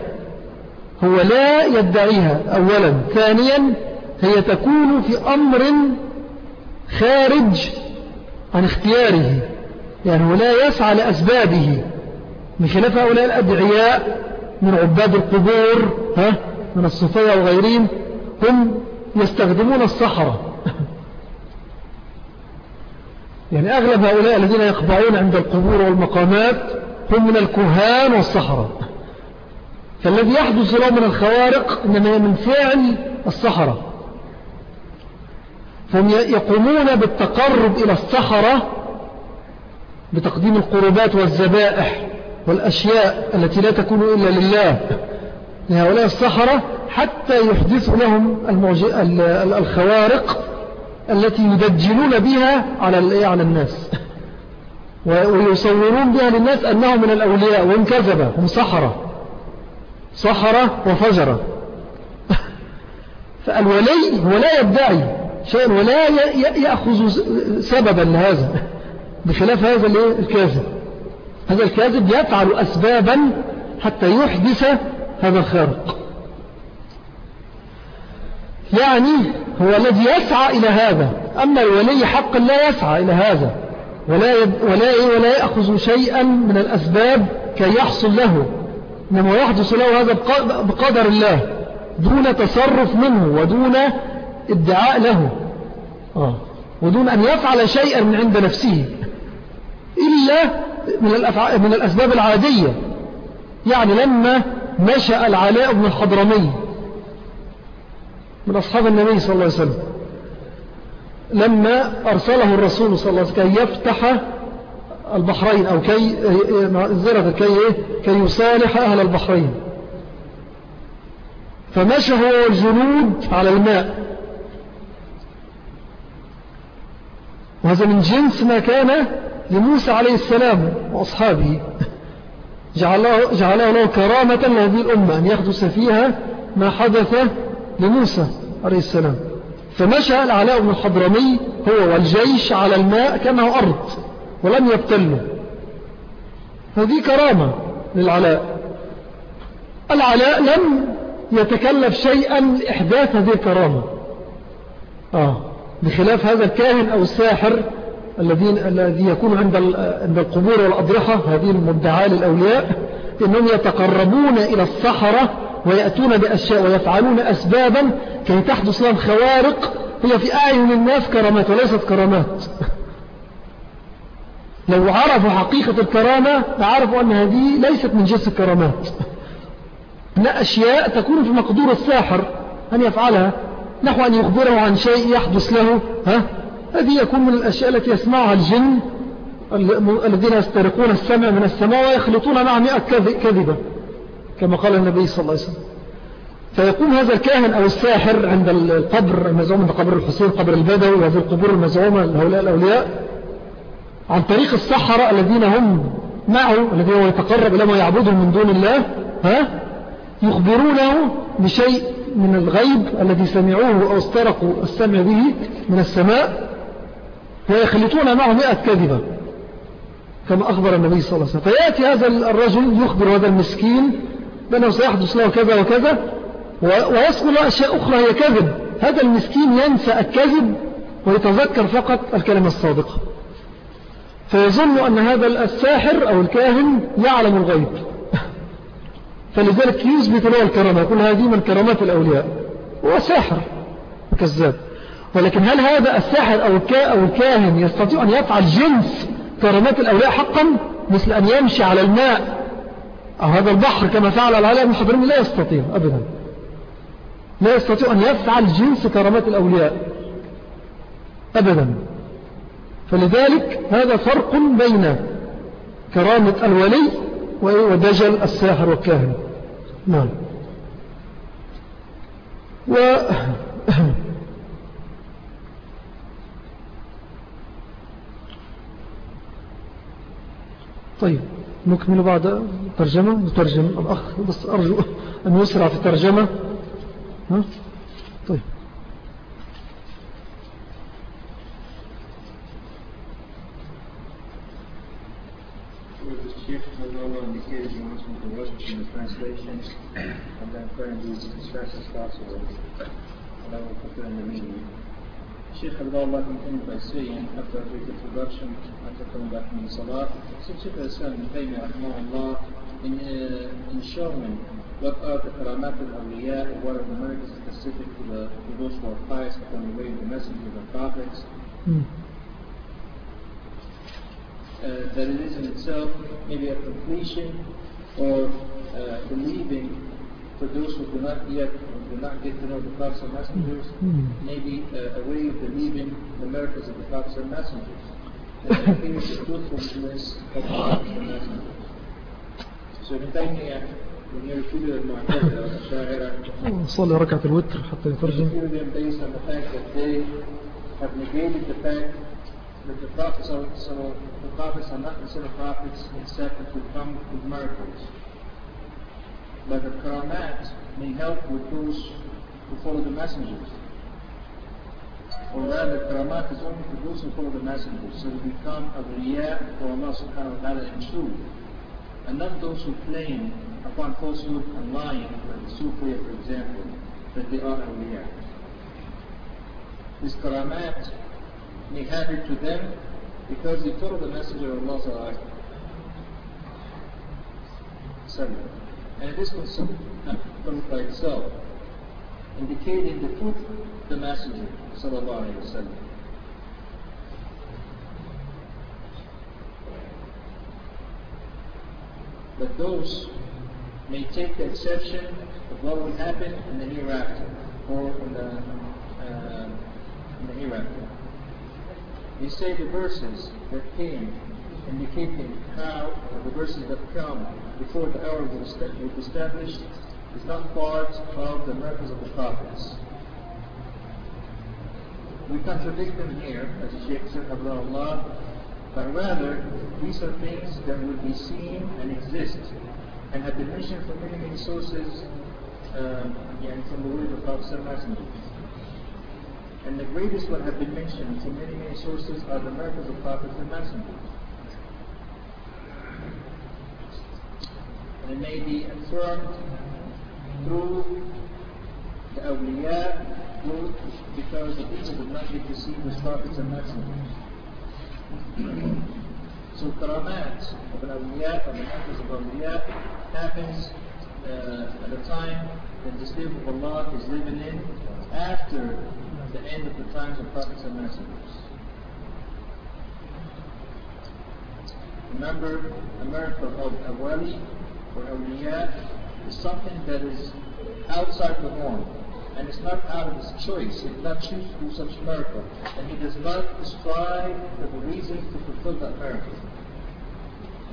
Speaker 1: هو لا يدعيها أولا. ثانيا هي تكون في أمر خارج عن اختياره. يعني هو لا يسعى لأسبابه. من خلاف هؤلاء الأدعياء من عباد القبور ها من الصفايا وغيرهم هم يستخدمون الصحراء. يعني أغلب هؤلاء الذين يخضعون عند القبور والمقامات هم من الكهان والصحراء. فالذي يحدث له من الخوارق إنما من فعل الصحراء. فهم يقومون بالتقرب إلى الصحراء بتقديم القربات والذبائح والأشياء التي لا تكون إلا لله. لهؤلاء الصحراء حتى يحدثوا لهم الخوارق التي يدجلون بها على الناس. ويصورون بها للناس أنهم من الأولياء وإن كذب هم صحراء صحراء وفجرة. فالولي هو لا يدعي شيئا ولا يأخذ سببا لهذا. بخلاف هذا الكافر هذا الكاذب يفعل أسبابا حتى يحدث هذا الخارق. يعني هو الذي يسعى إلى هذا. أما الولي حق لا يسعى إلى هذا. ولا, ولا, ولا يأخذ شيئا من الأسباب كي يحصل له. إنما يحدث له هذا بقدر الله دون تصرف منه ودون ادعاء له. آه. ودون أن يفعل شيئا من عند نفسه. إلا من, من الأسباب العادية. يعني لما نشأ العلاء بن الحضرمي من أصحاب النبي صلى الله عليه وسلم. لما أرسله الرسول صلى الله عليه وسلم كي يفتح البحرين أو كي زرد كي, كي يصالح أهل البحرين. فمشى هو الجنود على الماء. وهذا من جنس ما كان لموسى عليه السلام وأصحابه. جعله, جعله له كرامة لهذه الأمة أن يحدث فيها ما حدث لموسى عليه السلام. فمشى العلاء بن الحضرمي هو والجيش على الماء كما أرض ولم يبتلوا هذه كرامة للعلاء. العلاء لم يتكلف شيئا لإحداث هذه الكرامة. آه بخلاف هذا الكاهن أو الساحر الذين الذي يكون عند عند القبور والأضرحة هذه المدعاة للأولياء إنهم يتقربون إلى الصحراء ويأتون بأشياء ويفعلون أسبابا كي تحدث لهم خوارق. هي في أعين الناس كرامات وليست كرامات. لو عرفوا حقيقة الكرامة لعرفوا أن هذه ليست من جنس الكرامات. لا أشياء تكون في مقدور الساحر أن يفعلها. نحو أن يخبره عن شيء يحدث له ها؟ هذه يكون من الأشياء التي يسمعها الجن الذين يسترقون السمع من السماء ويخلطون مع مئة كذبة. كما قال النبي صلى الله عليه وسلم. فيقوم هذا الكاهن أو الساحر عند القبر المزعوم عند قبر الحسين قبر البدوي وهذه القبور المزعومة لهؤلاء الأولياء عن طريق السحرة الذين هم معه الذين يتقرب إلى ما يعبدهم من دون الله ها؟ يخبرونه بشيء من الغيب الذي سمعوه أو استرقوا السمع به من السماء ويخلطون معه مئة كذبة كما أخبر النبي صلى الله عليه وسلم. فيأتي هذا الرجل يخبر هذا المسكين بأنه سيحدث له كذا وكذا. ويسأل له أشياء أخرى هي كذب. هذا المسكين ينسى الكذب ويتذكر فقط الكلمة الصادقة فيظن أن هذا الساحر أو الكاهن يعلم الغيب. فلذلك يثبت له الكرامة يقول هذه من كرامات الأولياء. هو ساحر كذاب. ولكن هل هذا الساحر أو الكاهن يستطيع أن يفعل جنس كرامات الأولياء حقا؟ مثل أن يمشي على الماء أو هذا البحر كما فعل العلاء من حضرين لا يستطيع أبدا. لا يستطيع أن يفعل جنس كرامات الأولياء أبدا. فلذلك هذا فرق بين كرامة الولي ودجل الساحر والكاهن. نعم. و طيب. نكمل بعد ترجمة نترجم الأخ بس أرجو أن يسرع في الترجمة ها؟ طيب
Speaker 2: and I will the. Sheikh Abdullah continued by saying, after a brief introduction, after coming back from the Salah, since Sheikh Islam ibn Taymiyyah, Allah, in, uh, in showing what are the karamat al-awliya, or what are the miracles specific to, the, to those who are pious upon the way of the messengers and prophets, mm. uh, that it is in itself maybe a completion or uh, believing for those who do not yet do not get to know the prophets and messengers, mm. maybe uh, a way of believing the miracles of the prophets and messengers. And I think it's a truthfulness of the prophets and messengers. So Ibn Taymiyyah when he refuted المعتزلة والأشاعرة
Speaker 1: صلي ركعة الوتر حتى يترجم.
Speaker 2: Refuted them based on the fact that they have negated the fact that the prophets are, so the prophets are not considered prophets except to come with miracles but the karamat may help with those who follow the messengers. or rather karamat is only for those who follow the messengers, so they become a awliya for Allah subhanahu wa ta'ala in truth, and not those who claim upon falsehood and lying, like the Sufiya for example, that they are awliya. This karamat may happen to them because they follow the messenger of Allah sallallahu and this it is considered by itself, indicating the truth the messenger sallallahu alaihi wasallam. But those may take the exception of what will happen in the hereafter or in the, uh, in the hereafter. They say the verses that came indicating how the verses that come before the hour was established is not part of the miracles of the prophets. We contradict them here, as Shaykh said, Allah, but rather these are things that will be seen and exist and have been mentioned from many, many sources uh, and from the word of Prophet and messengers. And the greatest one have been mentioned from many, many sources are the miracles of prophets and messengers. It may be affirmed through the awliya, because the people did not to see the prophets and messengers. so karamat of an awliya, or the methods of awliya, happens uh, at a time that the slave of Allah is living in after the end of the times of prophets and messengers. Remember, a miracle of awali or awliya is something that is outside the norm. And it's not out of his choice. He did not choose to do such a miracle. And he does not strive for the reason to fulfill that miracle.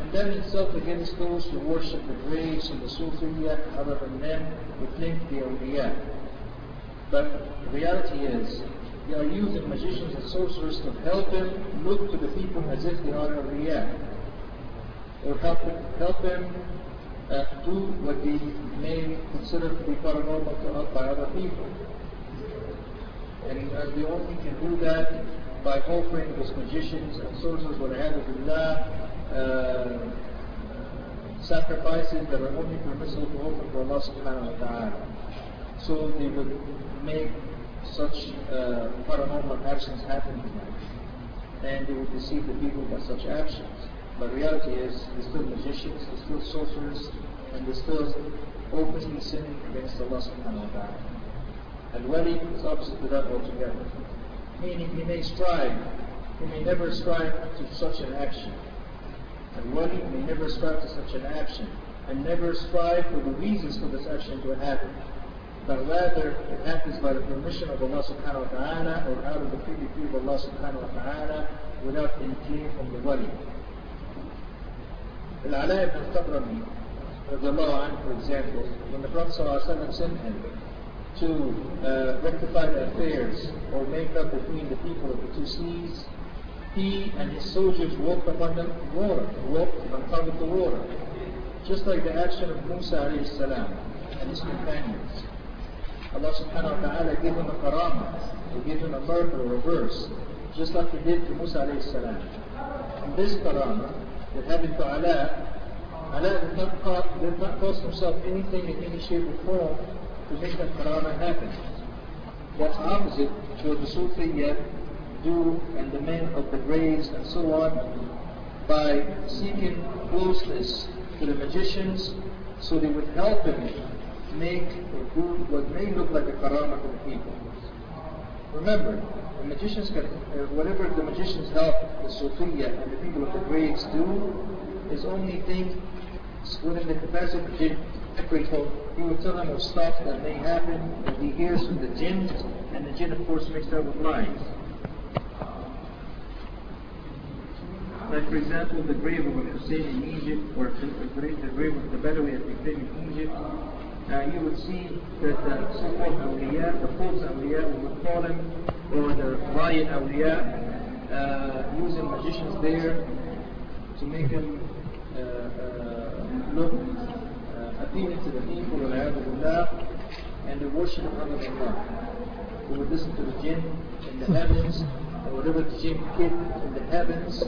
Speaker 2: And then itself against those who worship the graves and the Sufiya, other than them, who to be awliya. But the reality is, they are using magicians and sorcerers to help them look to the people as if they are awliya. Or help, help them uh, do what we may consider to be paranormal to us by other people. And uh, they only can do that by offering those magicians and sorcerers, what Allah, uh, sacrifices that are only permissible to offer to Allah subhanahu wa ta'ala. So they would make such uh, paranormal actions happen to them. And they would deceive the people by such actions. But reality is, they're still magicians, they're still sorcerers, and they're still openly sinning against Allah subhanahu wa ta'ala. And wali is opposite to that altogether. Meaning he may strive, he may never strive to such an action. And wali may never strive to such an action, and never strive for the reasons for this action to happen. But rather, it happens by the permission of Allah subhanahu wa ta'ala, or out of the free of Allah subhanahu wa ta'ala, without any claim from the wali. Al-Ala ibn al-Tabrani, for example, when the Prophet ﷺ sent him to uh, rectify the affairs or make up between the people of the two seas, he and his soldiers walked upon the water, walked on top of the water, just like the action of Musa salam and his companions. Allah subhanahu wa ta'ala gave him a karamah, he gave him a miracle or a verse, just like he did to Musa salam. And this karamah that to Allah, Allah did not, cost himself anything in any shape or form to make that karama happen. That's opposite to what the Sufiya do and the men of the graves and so on by seeking closeness to the magicians so they would help them make or do what may look like a karama to the people. Remember, magicians can, uh, whatever the magicians help the Sufiya and the people of the graves do is only thing within the capacity of the jinn. He will tell them of stuff that may happen that he hears from the jinn, and the jinn of course makes that with lies. Like for example, the grave of Hussein in Egypt, or the grave, of the Badawi at the in Egypt, uh, you would see that the so-called awliya, the false awliya, we would call them, or the riot awliya, uh, using magicians there to make them uh, uh, look uh, appealing to the people, and the worship of Allah. who would listen to the jinn in the heavens, and whatever the jinn keep in the heavens,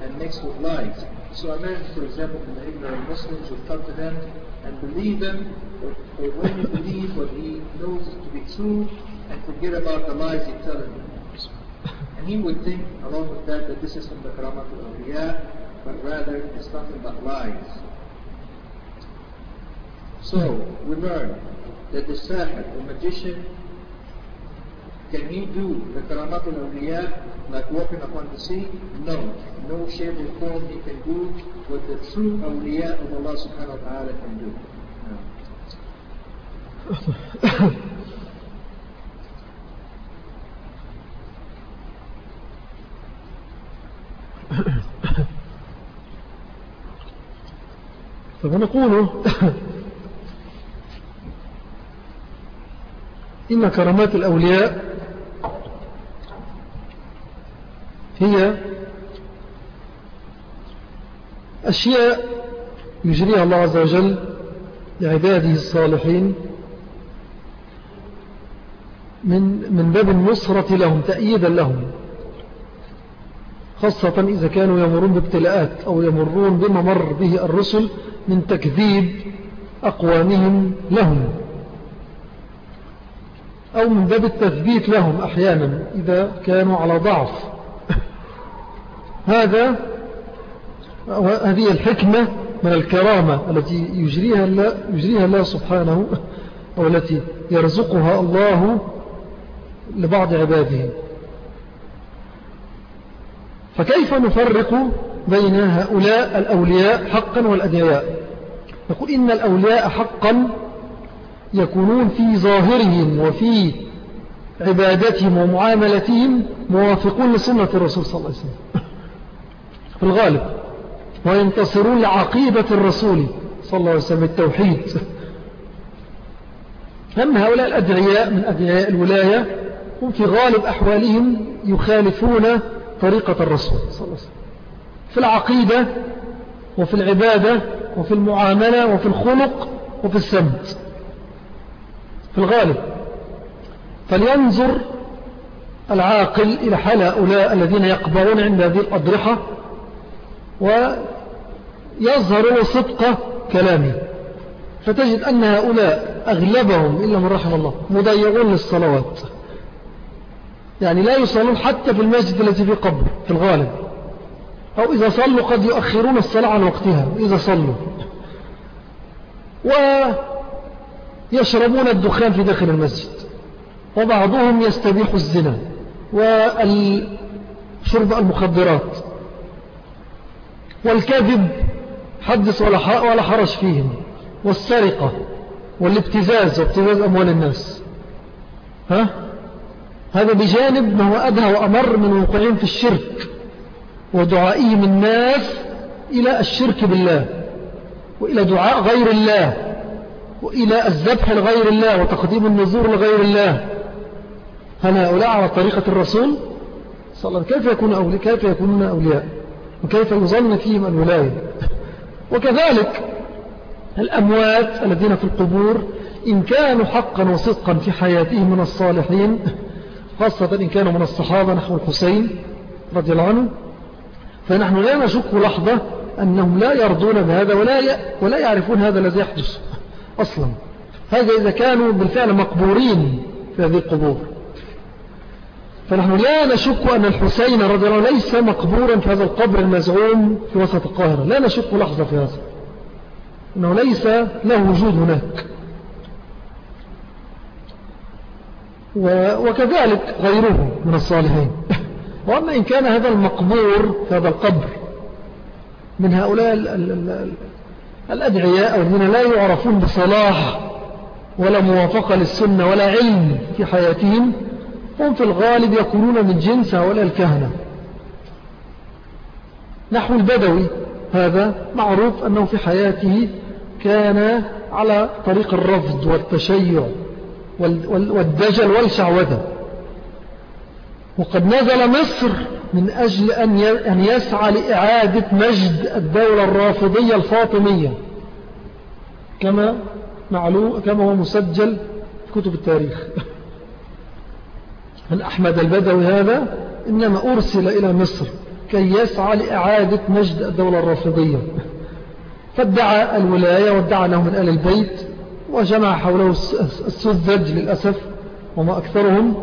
Speaker 2: and mix with lies. So a man, for example, from the ignorant Muslims would come to them and believe them, or, when he believes what he knows to be true, and forget about the lies he's telling them. And he would think, along with that, that this is from the Karamat al-Awliya, but rather it's nothing but lies. So, we learn that the sahir, the magician, can he do the Karamat al-Awliya like walking upon the sea? No. No shape or form he can do what the true awliya of Allah subhanahu wa ta'ala can do.
Speaker 1: فنقول إن كرامات الأولياء هي أشياء يجريها الله عز وجل لعباده الصالحين من, من باب النصرة لهم تأييدا لهم. خاصة إذا كانوا يمرون بابتلاءات أو يمرون بما مر به الرسل من تكذيب أقوامهم لهم. أو من باب التثبيت لهم أحيانا إذا كانوا على ضعف. هذا هذه الحكمة من الكرامة التي يجريها الله, يجريها الله سبحانه أو التي يرزقها الله لبعض عباده. فكيف نفرق بين هؤلاء الأولياء حقا والأدعياء نقول إن الأولياء حقا يكونون في ظاهرهم وفي عبادتهم ومعاملتهم موافقون لسنة الرسول صلى الله عليه وسلم. في الغالب وينتصرون لعقيدة الرسول صلى الله عليه وسلم التوحيد أما هؤلاء الأدعياء من أدعياء الولاية هم في غالب أحوالهم يخالفون طريقة الرسول صلى الله عليه وسلم. في العقيدة وفي العبادة وفي المعاملة وفي الخلق وفي السمت. في الغالب. فلينظر العاقل إلى حال هؤلاء الذين يقبرون عند هذه الأضرحة ويظهر صدق كلامه. فتجد أن هؤلاء أغلبهم إلا من رحم الله مضيعون للصلوات. يعني لا يصلون حتى في المسجد الذي في قبر في الغالب. أو إذا صلوا قد يؤخرون الصلاة عن وقتها إذا صلوا. ويشربون الدخان في داخل المسجد. وبعضهم يستبيح الزنا وشرب المخدرات. والكذب حدث ولا حرج فيهم. والسرقة والابتزاز وابتزاز أموال الناس. ها؟ هذا بجانب ما هو أدهى وأمر من وقوعهم في الشرك. ودعائهم الناس إلى الشرك بالله وإلى دعاء غير الله وإلى الذبح لغير الله وتقديم النذور لغير الله. هل هؤلاء على طريقة الرسول؟ صلى الله عليه وسلم. كيف يكون أولياء؟ وكيف يظن فيهم الولاية. وكذلك الأموات الذين في القبور إن كانوا حقا وصدقا في حياتهم من الصالحين خاصة إن كانوا من الصحابة نحو الحسين رضي الله عنه فنحن لا نشك لحظة أنهم لا يرضون بهذا ولا ولا يعرفون هذا الذي يحدث أصلا. هذا إذا كانوا بالفعل مقبورين في هذه القبور. فنحن لا نشك أن الحسين رضي الله ليس مقبورا في هذا القبر المزعوم في وسط القاهرة. لا نشك لحظة في هذا. أنه ليس له وجود هناك. وكذلك غيره من الصالحين. وأما إن كان هذا المقبور في هذا القبر من هؤلاء الأدعياء الذين لا يعرفون بصلاح ولا موافقة للسنة ولا علم في حياتهم هم في الغالب يكونون من جنس هؤلاء الكهنة. نحو البدوي هذا معروف أنه في حياته كان على طريق الرفض والتشيع والدجل والشعوذة. وقد نزل مصر من أجل أن يسعى لإعادة مجد الدولة الرافضية الفاطمية. كما كما هو مسجل في كتب التاريخ. من أحمد البدوي هذا؟ إنما أرسل إلى مصر كي يسعى لإعادة مجد الدولة الرافضية. فادعى الولاية وادعى أنه من آل البيت وجمع حوله السذج للأسف وما أكثرهم.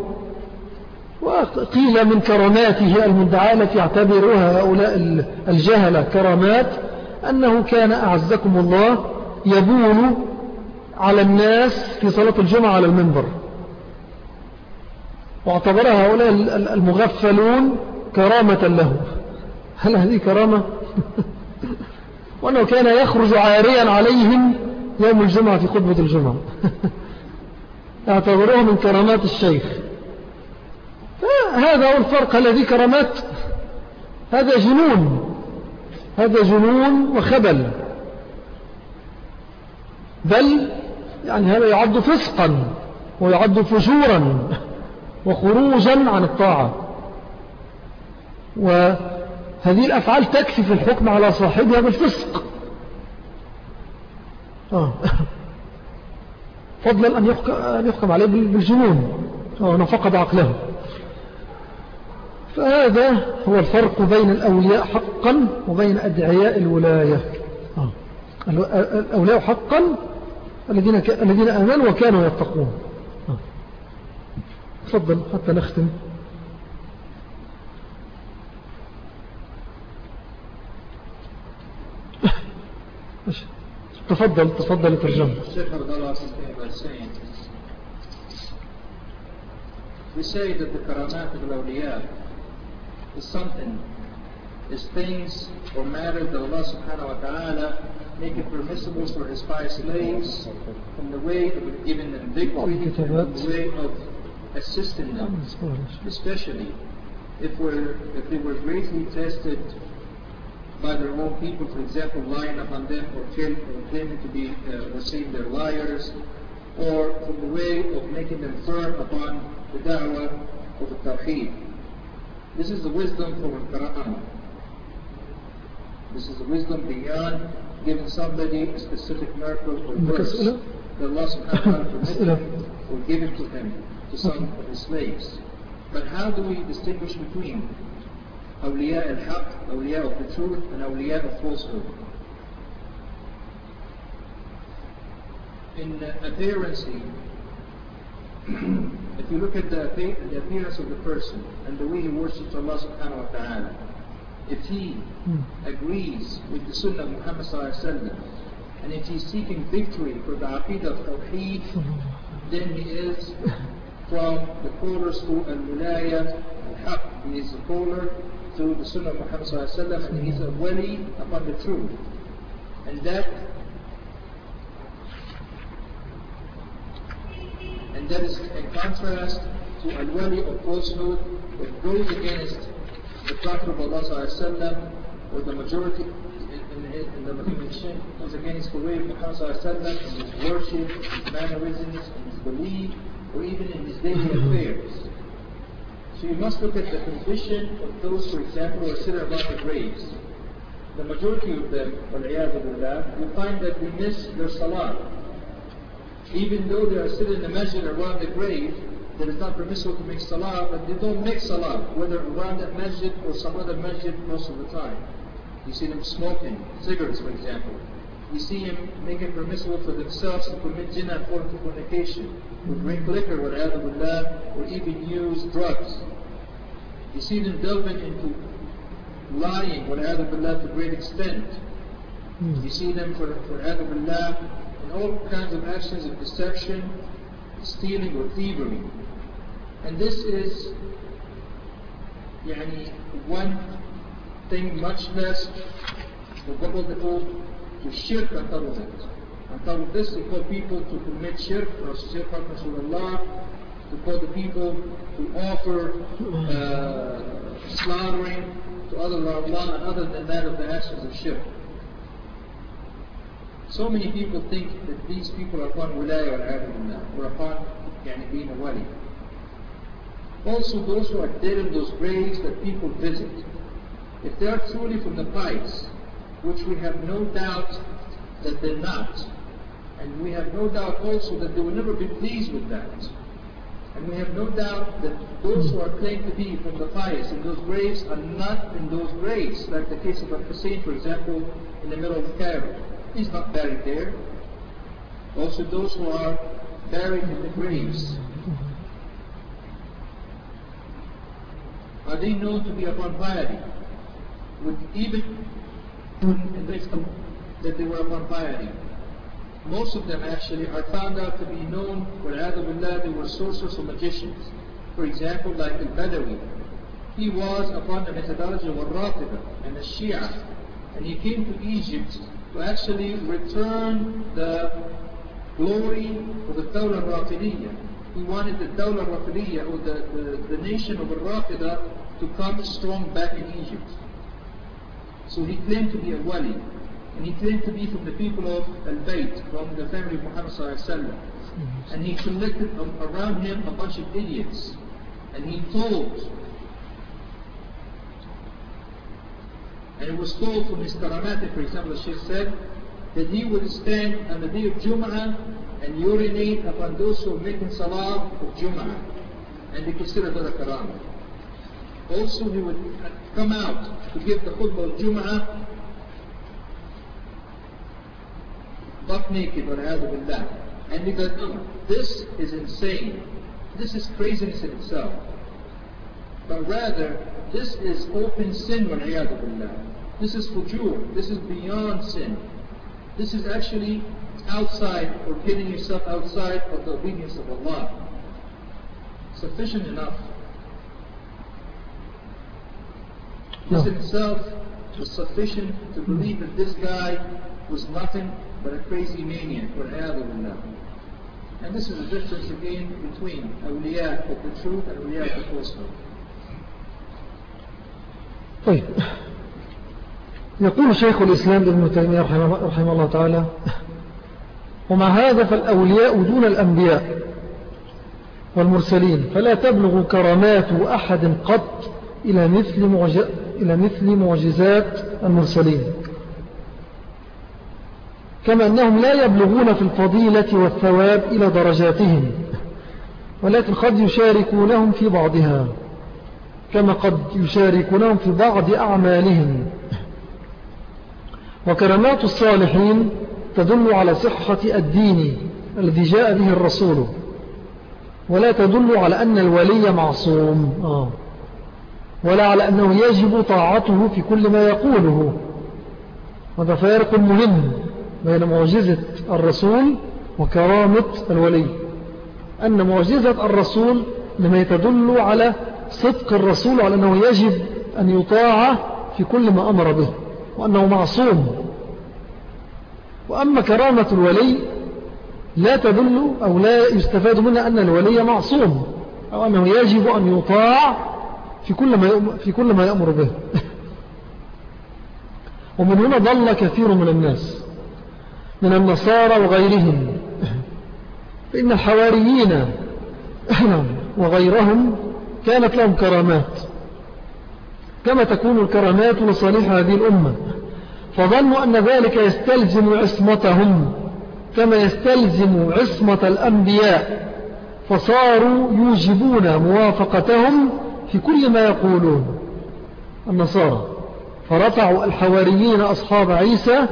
Speaker 1: وقيل من كراماته المدعاة التي يعتبرها هؤلاء الجهلة كرامات أنه كان أعزكم الله يبول على الناس في صلاة الجمعة على المنبر. واعتبرها هؤلاء المغفلون كرامة له. هل هذه كرامة؟ وأنه كان يخرج عاريا عليهم يوم الجمعة في خطبة الجمعة. اعتبروه من كرامات الشيخ. هذا هو الفرق الذي كرامات. هذا جنون. هذا جنون وخبل. بل يعني هذا يعد فسقا ويعد فجورا. وخروجا عن الطاعة وهذه الأفعال تكفي في الحكم على صاحبها بالفسق آه. فضلا أن يحكم عليه بالجنون أنه فقد عقله فهذا هو الفرق بين الأولياء حقا وبين أدعياء الولاية آه. الأولياء حقا الذين الذين آمنوا وكانوا يتقون آه. تفضل حتى نختم تفضل تفضل ترجم
Speaker 2: We say that the karamat of awliya is something, is things or matters that Allah subhanahu wa ta'ala make it permissible for his five slaves in the way of giving them victory, in the way of assisting them, especially if, we're, if they were greatly tested by their own people, for example, lying upon them or, claiming to be uh, or saying they're liars, or from the way of making them firm upon the da'wah of the tawheed. This is the wisdom from the Quran. This is the wisdom beyond giving somebody a specific miracle or verse that Allah subhanahu wa ta'ala permitted or give it to him, to some of his slaves. But how do we distinguish between awliya al-haq, awliya of the truth, and awliya of falsehood? In appearance, if you look at the, the appearance of the person and the way he worships Allah subhanahu wa ta'ala, if he hmm. agrees with the Sunnah of Muhammad sallallahu and if he's seeking victory for the Aqidah of Tawheed, then he is 12, the caller to al-wilayah al-haq, he is a caller to the Sunnah of Muhammad sallallahu alayhi wa sallam, and he is a wali upon the truth. And that and that is in contrast to al-wali of falsehood that goes against the Prophet of Allah sallallahu alayhi wa sallam, or the majority in the recognition was against the way of Muhammad and his worship, his mannerisms, and his belief, or even in his daily affairs. So you must look at the condition of those, for example, who are sitting around the graves. The majority of them, you find that they miss their salah. Even though they are sitting in the masjid around the grave, that it's not permissible to make salah, but they don't make salah, whether around that masjid or some other masjid most of the time. You see them smoking cigarettes, for example. We see him making permissible for themselves to commit jinnah and form fornication, or drink liquor, or even use drugs. We see them delving into lying, to great extent. Mm. We see them, for, for billah, in all kinds of actions of deception, stealing, or thievery. And this is yani, one thing much less, or double the old to shirk on top of it. Of this, they call people to commit shirk shirk on Rasulullah, to call the people to offer uh, slaughtering to other Allah other than that of the actions of shirk. So many people think that these people are upon wilaya or or upon yani, being a wali. Also those who are dead in those graves that people visit, if they are truly from the pipes, which we have no doubt that they're not, and we have no doubt also that they will never be pleased with that. And we have no doubt that those who are claimed to be from the pious in those graves are not in those graves, like the case of Al-Hussein, for example, in the middle of Cairo. He's not buried there. Also those who are buried in the graves. Are they known to be upon piety? Would even convince them that they were upon piety? most of them actually are found out to be known, billah, they were sorcerers or magicians. For example, like al-Badawi. He was upon the methodology of al-Rafida and the Shia. And he came to Egypt to actually return the glory of the Dawla Rafidiyya. He wanted the Dawla Rafidiyya, or the, the, the nation of al-Rafida, to come strong back in Egypt. So he claimed to be a wali and he claimed to be from the people of Al-Bayt, from the family of Muhammad sallallahu mm-hmm. And he collected um, around him a bunch of idiots, and he told, and it was told from his karamati, for example, the Sheikh said, that he would stand on the day of Jum'ah and urinate upon those who are making salah of Jum'ah, and they consider that a karamah. Also, he would come out to give the khutbah of Jum'ah buck naked, billah. And we go, no, this is insane. This is craziness in itself. But rather, this is open sin, billah. This is fujur. This is beyond sin. This is actually outside or getting yourself outside of the obedience of Allah. Sufficient enough. This in itself was sufficient to believe that this guy was nothing but a crazy maniac, billah. And this is the difference again between awliya of the truth and awliya of the falsehood.
Speaker 1: طيب يقول شيخ الإسلام ابن تيمية رحمه, رحمه الله تعالى ومع هذا فالأولياء دون الأنبياء والمرسلين فلا تبلغ كرامات أحد قط إلى مثل, إلى مثل معجزات المرسلين. كما أنهم لا يبلغون في الفضيلة والثواب إلى درجاتهم ولكن قد يشاركونهم في بعضها كما قد يشاركونهم في بعض أعمالهم. وكرامات الصالحين تدل على صحة الدين الذي جاء به الرسول ولا تدل على أن الولي معصوم. آه. ولا على أنه يجب طاعته في كل ما يقوله. هذا فارق مهم بين معجزة الرسول وكرامة الولي. أن معجزة الرسول لما يتدل على صدق الرسول على أنه يجب أن يطاع في كل ما أمر به وأنه معصوم. وأما كرامة الولي لا تدل أو لا يستفاد منها أن الولي معصوم أو أنه يجب أن يطاع في كل ما في كل ما يأمر به. ومن هنا ضل كثير من الناس من النصارى وغيرهم. فإن الحواريين وغيرهم كانت لهم كرامات كما تكون الكرامات لصالح هذه الأمة. فظنوا أن ذلك يستلزم عصمتهم كما يستلزم عصمة الأنبياء. فصاروا يوجبون موافقتهم في كل ما يقولون النصارى. فرفعوا الحواريين أصحاب عيسى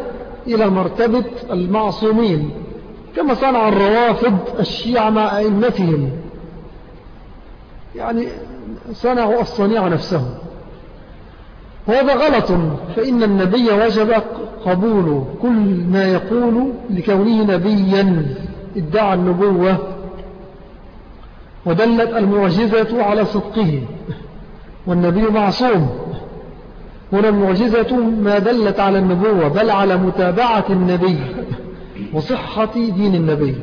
Speaker 1: إلى مرتبة المعصومين كما صنع الروافض الشيعة مع أئمتهم. يعني صنعوا الصنيع نفسهم. وهذا غلط فإن النبي وجب قبول كل ما يقول لكونه نبيا ادعى النبوة ودلت المعجزة على صدقه. والنبي معصوم. هنا المعجزة ما دلت على النبوة بل على متابعة النبي وصحة دين النبي.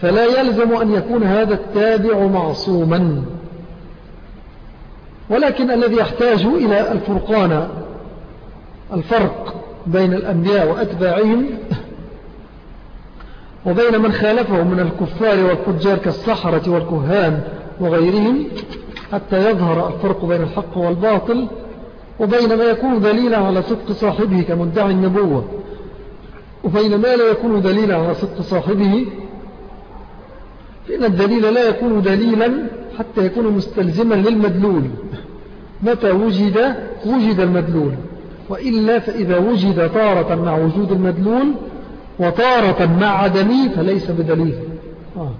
Speaker 1: فلا يلزم أن يكون هذا التابع معصوما. ولكن الذي يحتاج إلى الفرقان الفرق بين الأنبياء وأتباعهم وبين من خالفه من الكفار والفجار كالسحرة والكهان وغيرهم حتى يظهر الفرق بين الحق والباطل وبين ما يكون دليلا على صدق صاحبه كمدعي النبوة. وبين ما لا يكون دليلا على صدق صاحبه فإن الدليل لا يكون دليلا حتى يكون مستلزما للمدلول. متى وجد؟ وجد المدلول. وإلا فإذا وجد طارة مع وجود المدلول وطارة مع عدمه فليس بدليل. آه.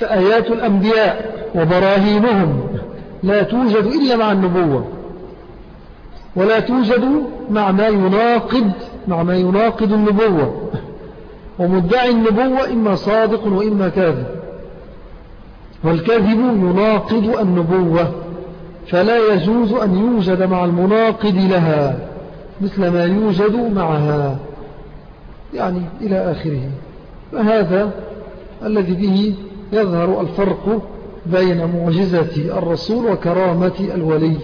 Speaker 1: فآيات الأنبياء وبراهينهم لا توجد إلا مع النبوة ولا توجد مع ما يناقض مع ما يناقض النبوة. ومدعي النبوة إما صادق وإما كاذب. والكذب يناقض النبوة فلا يجوز أن يوجد مع المناقض لها مثل ما يوجد معها. يعني إلى آخره. فهذا الذي به يظهر الفرق بين معجزة الرسول وكرامة الولي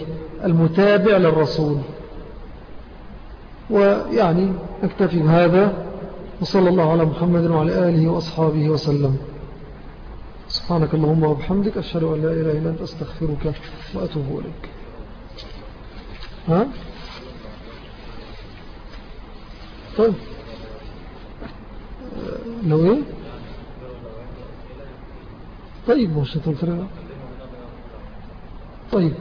Speaker 1: المتابع للرسول. ويعني نكتفي بهذا وصلى الله على محمد وعلى آله وأصحابه وسلم. سبحانك اللهم وبحمدك أشهد أن لا إله إلا أنت أستغفرك وأتوب إليك. ها؟ طيب. لو إيه طيب مش تنفرق طيب.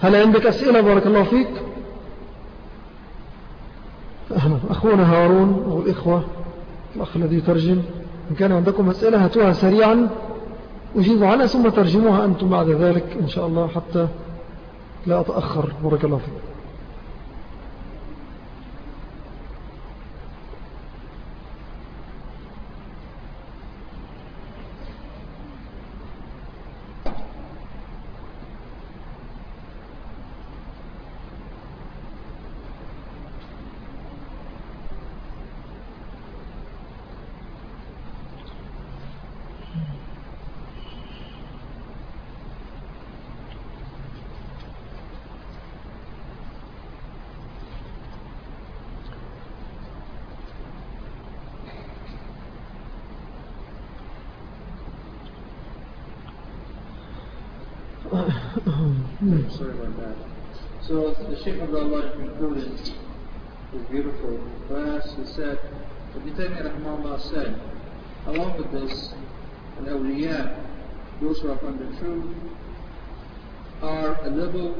Speaker 1: هل عندك أسئلة؟ بارك الله فيك. أخونا هارون والإخوة الأخ الذي يترجم. إن كان عندكم أسئلة هاتوها سريعا. أجيب عنها ثم ترجموها أنتم بعد ذلك إن شاء الله حتى لا أتأخر. بارك الله فيك.
Speaker 2: Sorry about that. So the Sheikh of Allah concluded his beautiful class. He said, Ibn Taymiyyah Rahmanullah said, along with this, an awliya, those who are upon the truth, are a level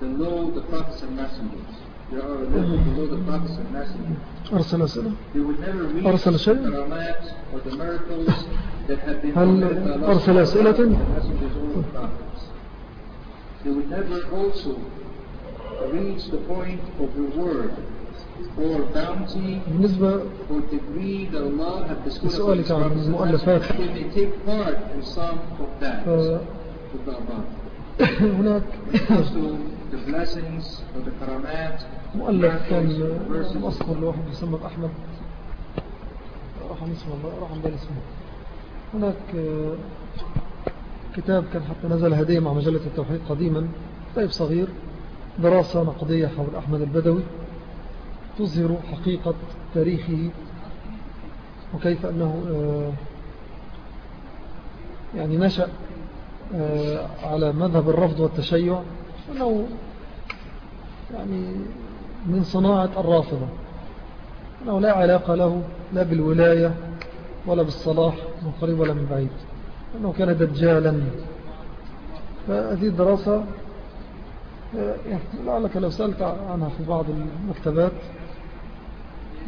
Speaker 2: below the prophets and messengers. They are a level below the prophets and messengers.
Speaker 1: أرسل أسئلة
Speaker 2: They would never reach
Speaker 1: أرسل شيء؟
Speaker 2: the karamat or the miracles that have been
Speaker 1: هل
Speaker 2: permitted by Allah
Speaker 1: أرسل أسئلة؟
Speaker 2: the the. They would never also reach the point of reward or bounty
Speaker 1: بالنسبة
Speaker 2: or degree that Allah
Speaker 1: عن
Speaker 2: prophets and
Speaker 1: المؤلفات.
Speaker 2: They may take part in some of that with Allah.
Speaker 1: هناك
Speaker 2: the blessings or the karamat,
Speaker 1: مؤلف كان أصفر لواحد يسمى أحمد راح اسمه الله بالي اسمه هناك آه، كتاب كان حتى نزل هدية مع مجلة التوحيد قديما كتاب صغير دراسة نقدية حول أحمد البدوي تظهر حقيقة تاريخه وكيف أنه آه، يعني نشأ آه، على مذهب الرفض والتشيع أنه يعني من صناعة الرافضة أنه لا علاقة له لا بالولاية ولا بالصلاح من قريب ولا من بعيد. أنه كان دجالا. فهذه الدراسة آه، يعني لعلك لو سألت عنها في بعض المكتبات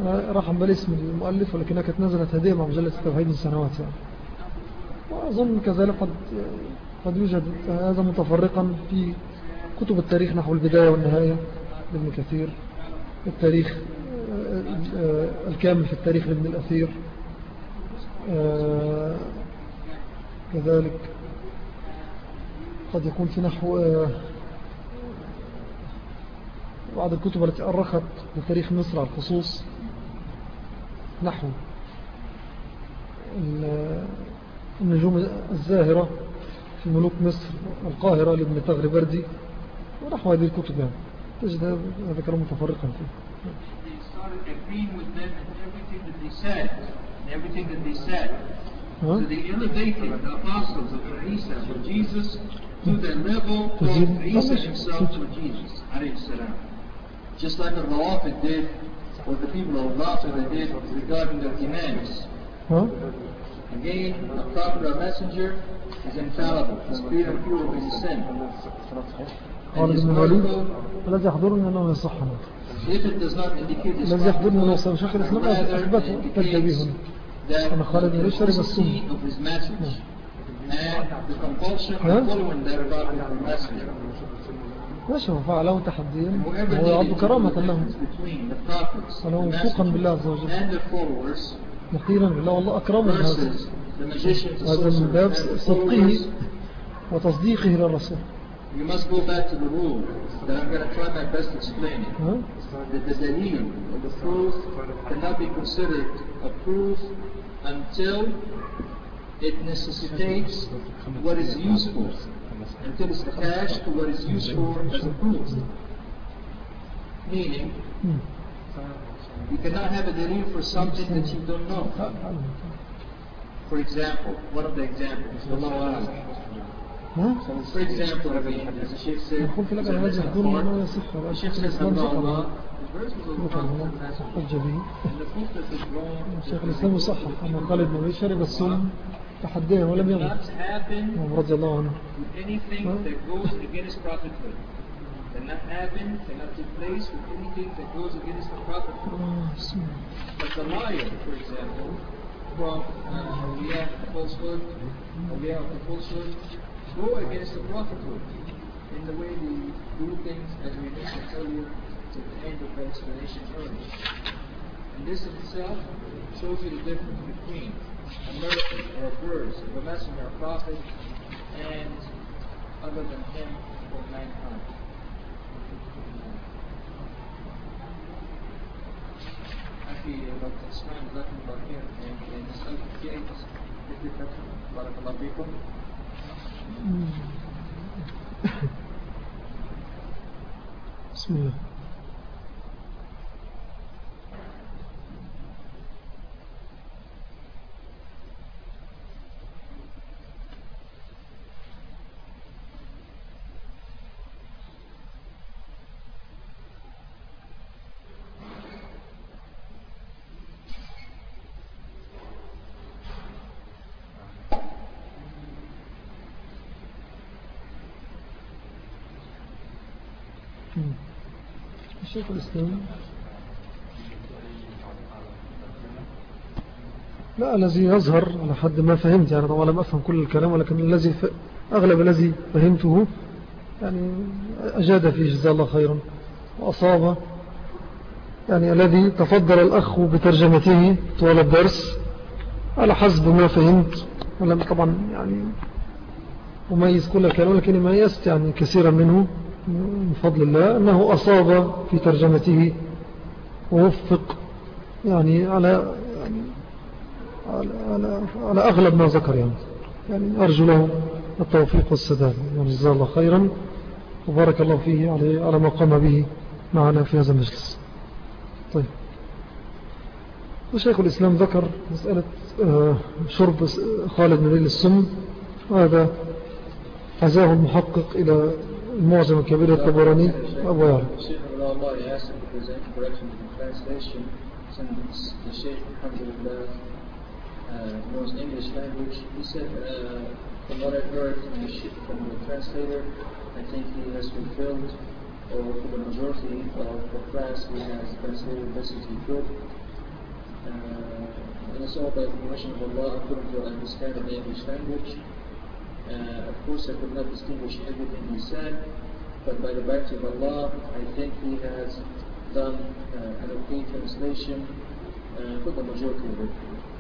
Speaker 1: آه، راح بل اسم المؤلف ولكنها كانت نزلت هدية مع مجلة التوحيد من سنوات يعني وأظن كذلك قد, قد يوجد هذا متفرقا في كتب التاريخ نحو البداية والنهاية لابن كثير. التاريخ آه، آه، الكامل في التاريخ لابن الأثير. آه، كذلك قد يكون في نحو آه، بعض الكتب التي أرخت لتاريخ مصر على الخصوص نحو ال- النجوم الزاهرة في ملوك مصر القاهرة لابن تغري بردي ونحو هذه الكتب يعني تجد هذا كلام متفرقا فيه
Speaker 2: everything that they said, in everything that they said.
Speaker 1: ها؟
Speaker 2: So they elevated the apostles of Isa or Jesus to the level of Isa himself to Jesus. Just like the Rawafid did, or the people of Rafida did regarding their imams.
Speaker 1: ها؟
Speaker 2: Again, a prophet or messenger is infallible. Pure and pure sin. And
Speaker 1: خالد
Speaker 2: his
Speaker 1: الوليد
Speaker 2: protocol,
Speaker 1: الذي يحضرني أنه
Speaker 2: his
Speaker 1: الذي يحضرني أنه
Speaker 2: prophet,
Speaker 1: شيخ الإسلام أثبته
Speaker 2: it
Speaker 1: أنا
Speaker 2: the
Speaker 1: السم
Speaker 2: apostasy of his message and the compulsion of
Speaker 1: Huh? ماشي هو فعله تحديا وهو يعد كرامة
Speaker 2: the
Speaker 1: له
Speaker 2: the the
Speaker 1: فله وثوقا بالله عز وجل يقينا بالله والله أكرم من هذا
Speaker 2: the the
Speaker 1: هذا من باب
Speaker 2: the
Speaker 1: صدقه وتصديقه للرسول
Speaker 2: you must go back to the rule that I'm going to try my best to explain it.
Speaker 1: ها؟
Speaker 2: That the dalil, the proof, cannot be considered a proof until it necessitates what is useful, until it's attached to what is useful as a proof. Meaning,
Speaker 1: hmm.
Speaker 2: you cannot have a delil for something that you don't know. For example, one of the examples, the
Speaker 1: Allah
Speaker 2: For example, the Sheikh said, the Sheikh says,
Speaker 1: حج به شيخ الإسلام يصحح أن خالد بن الوليد شرب السم تحديا ولم يمت رضي الله عنه.
Speaker 2: Cannot happen, cannot take place with anything that goes against the.
Speaker 1: آه، الله.
Speaker 2: Like the liar, for example, from uh, awliya falsehood, awliya of the falsehood, go against the prophethood in the way they do things, as we mentioned earlier, to the end of the explanation earlier. And this in itself shows you the difference between a miracle or a verse of a messenger or prophet and other than him for mankind. أخي لو تسمعون جزاكم الله خير يعني نسألكم في أي تسأل بارك الله فيكم
Speaker 1: بسم الله. الشيخ الإسلام؟ لا الذي يظهر على حد ما فهمت يعني طبعا لم أفهم كل الكلام ولكن الذي ف... أغلب الذي فهمته يعني أجاد فيه جزاه الله خيرا وأصاب يعني الذي تفضل الأخ بترجمته طوال الدرس على حسب ما فهمت ولم طبعا يعني أميز كل الكلام لكن ميزت يعني كثيرا منه. من فضل الله أنه أصاب في ترجمته ووفق يعني على يعني على, على, أغلب ما ذكر يعني. يعني أرجو له التوفيق والسداد. يعني جزاه الله خيرا. وبارك الله فيه على, ما قام به معنا في هذا المجلس. طيب. وشيخ الإسلام ذكر مسألة آه، شرب خالد من السم. وهذا عزاه المحقق إلى المعجم الكبير الطبراني أبو
Speaker 2: uh, knows English language. He said, uh, from what I've heard from the, translator, I think he has fulfilled, or for the majority of the class, he has translated best as he. Uh, and it's all by permission of Allah according to understand the English language. Uh, of course, I could not distinguish everything he said, but by the bounty of Allah, I think he has done uh, an okay translation uh, for the majority of it.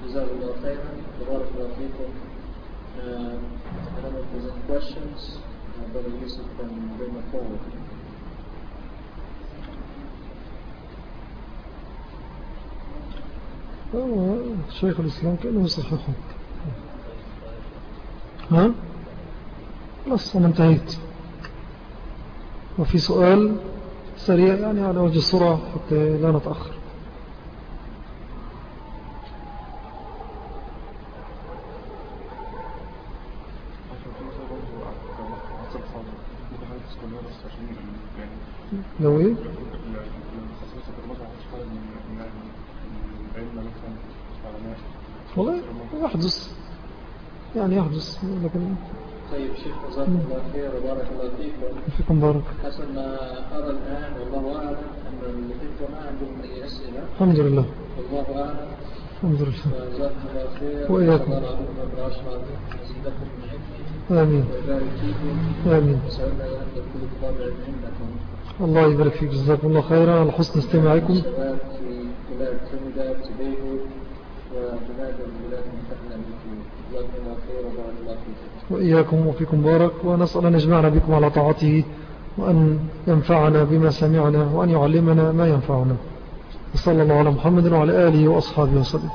Speaker 2: Jazakallah khairan, barakallah feekum. Uh, I don't know if there's any questions. Uh, Brother Yusuf can bring them forward.
Speaker 1: شيخ الإسلام كأنه يصححه ها خلاص أنا انتهيت. وفي سؤال سريع يعني على وجه السرعة حتى لا نتأخر. لو إيه؟ والله يحدث يعني يحدث لكن
Speaker 2: طيب شيخ جزاكم الله خير وبارك الله فيكم.
Speaker 1: فيكم بارك
Speaker 2: حسب ما أرى الآن والله أعلم أن الإخوة ما عندهم أي أسئلة
Speaker 1: الحمد لله.
Speaker 2: والله أعلم.
Speaker 1: الحمد لله.
Speaker 2: فجزاكم الله خير.
Speaker 1: وإياكم. آمين. آمين. الله يبارك فيك. جزاكم الله خيرا. على حسن استماعكم. وإياكم وفيكم بارك ونسأل أن يجمعنا بكم على طاعته وأن ينفعنا بما سمعنا وأن يعلمنا ما ينفعنا. وصلى الله على محمد وعلى آله وأصحابه وسلم.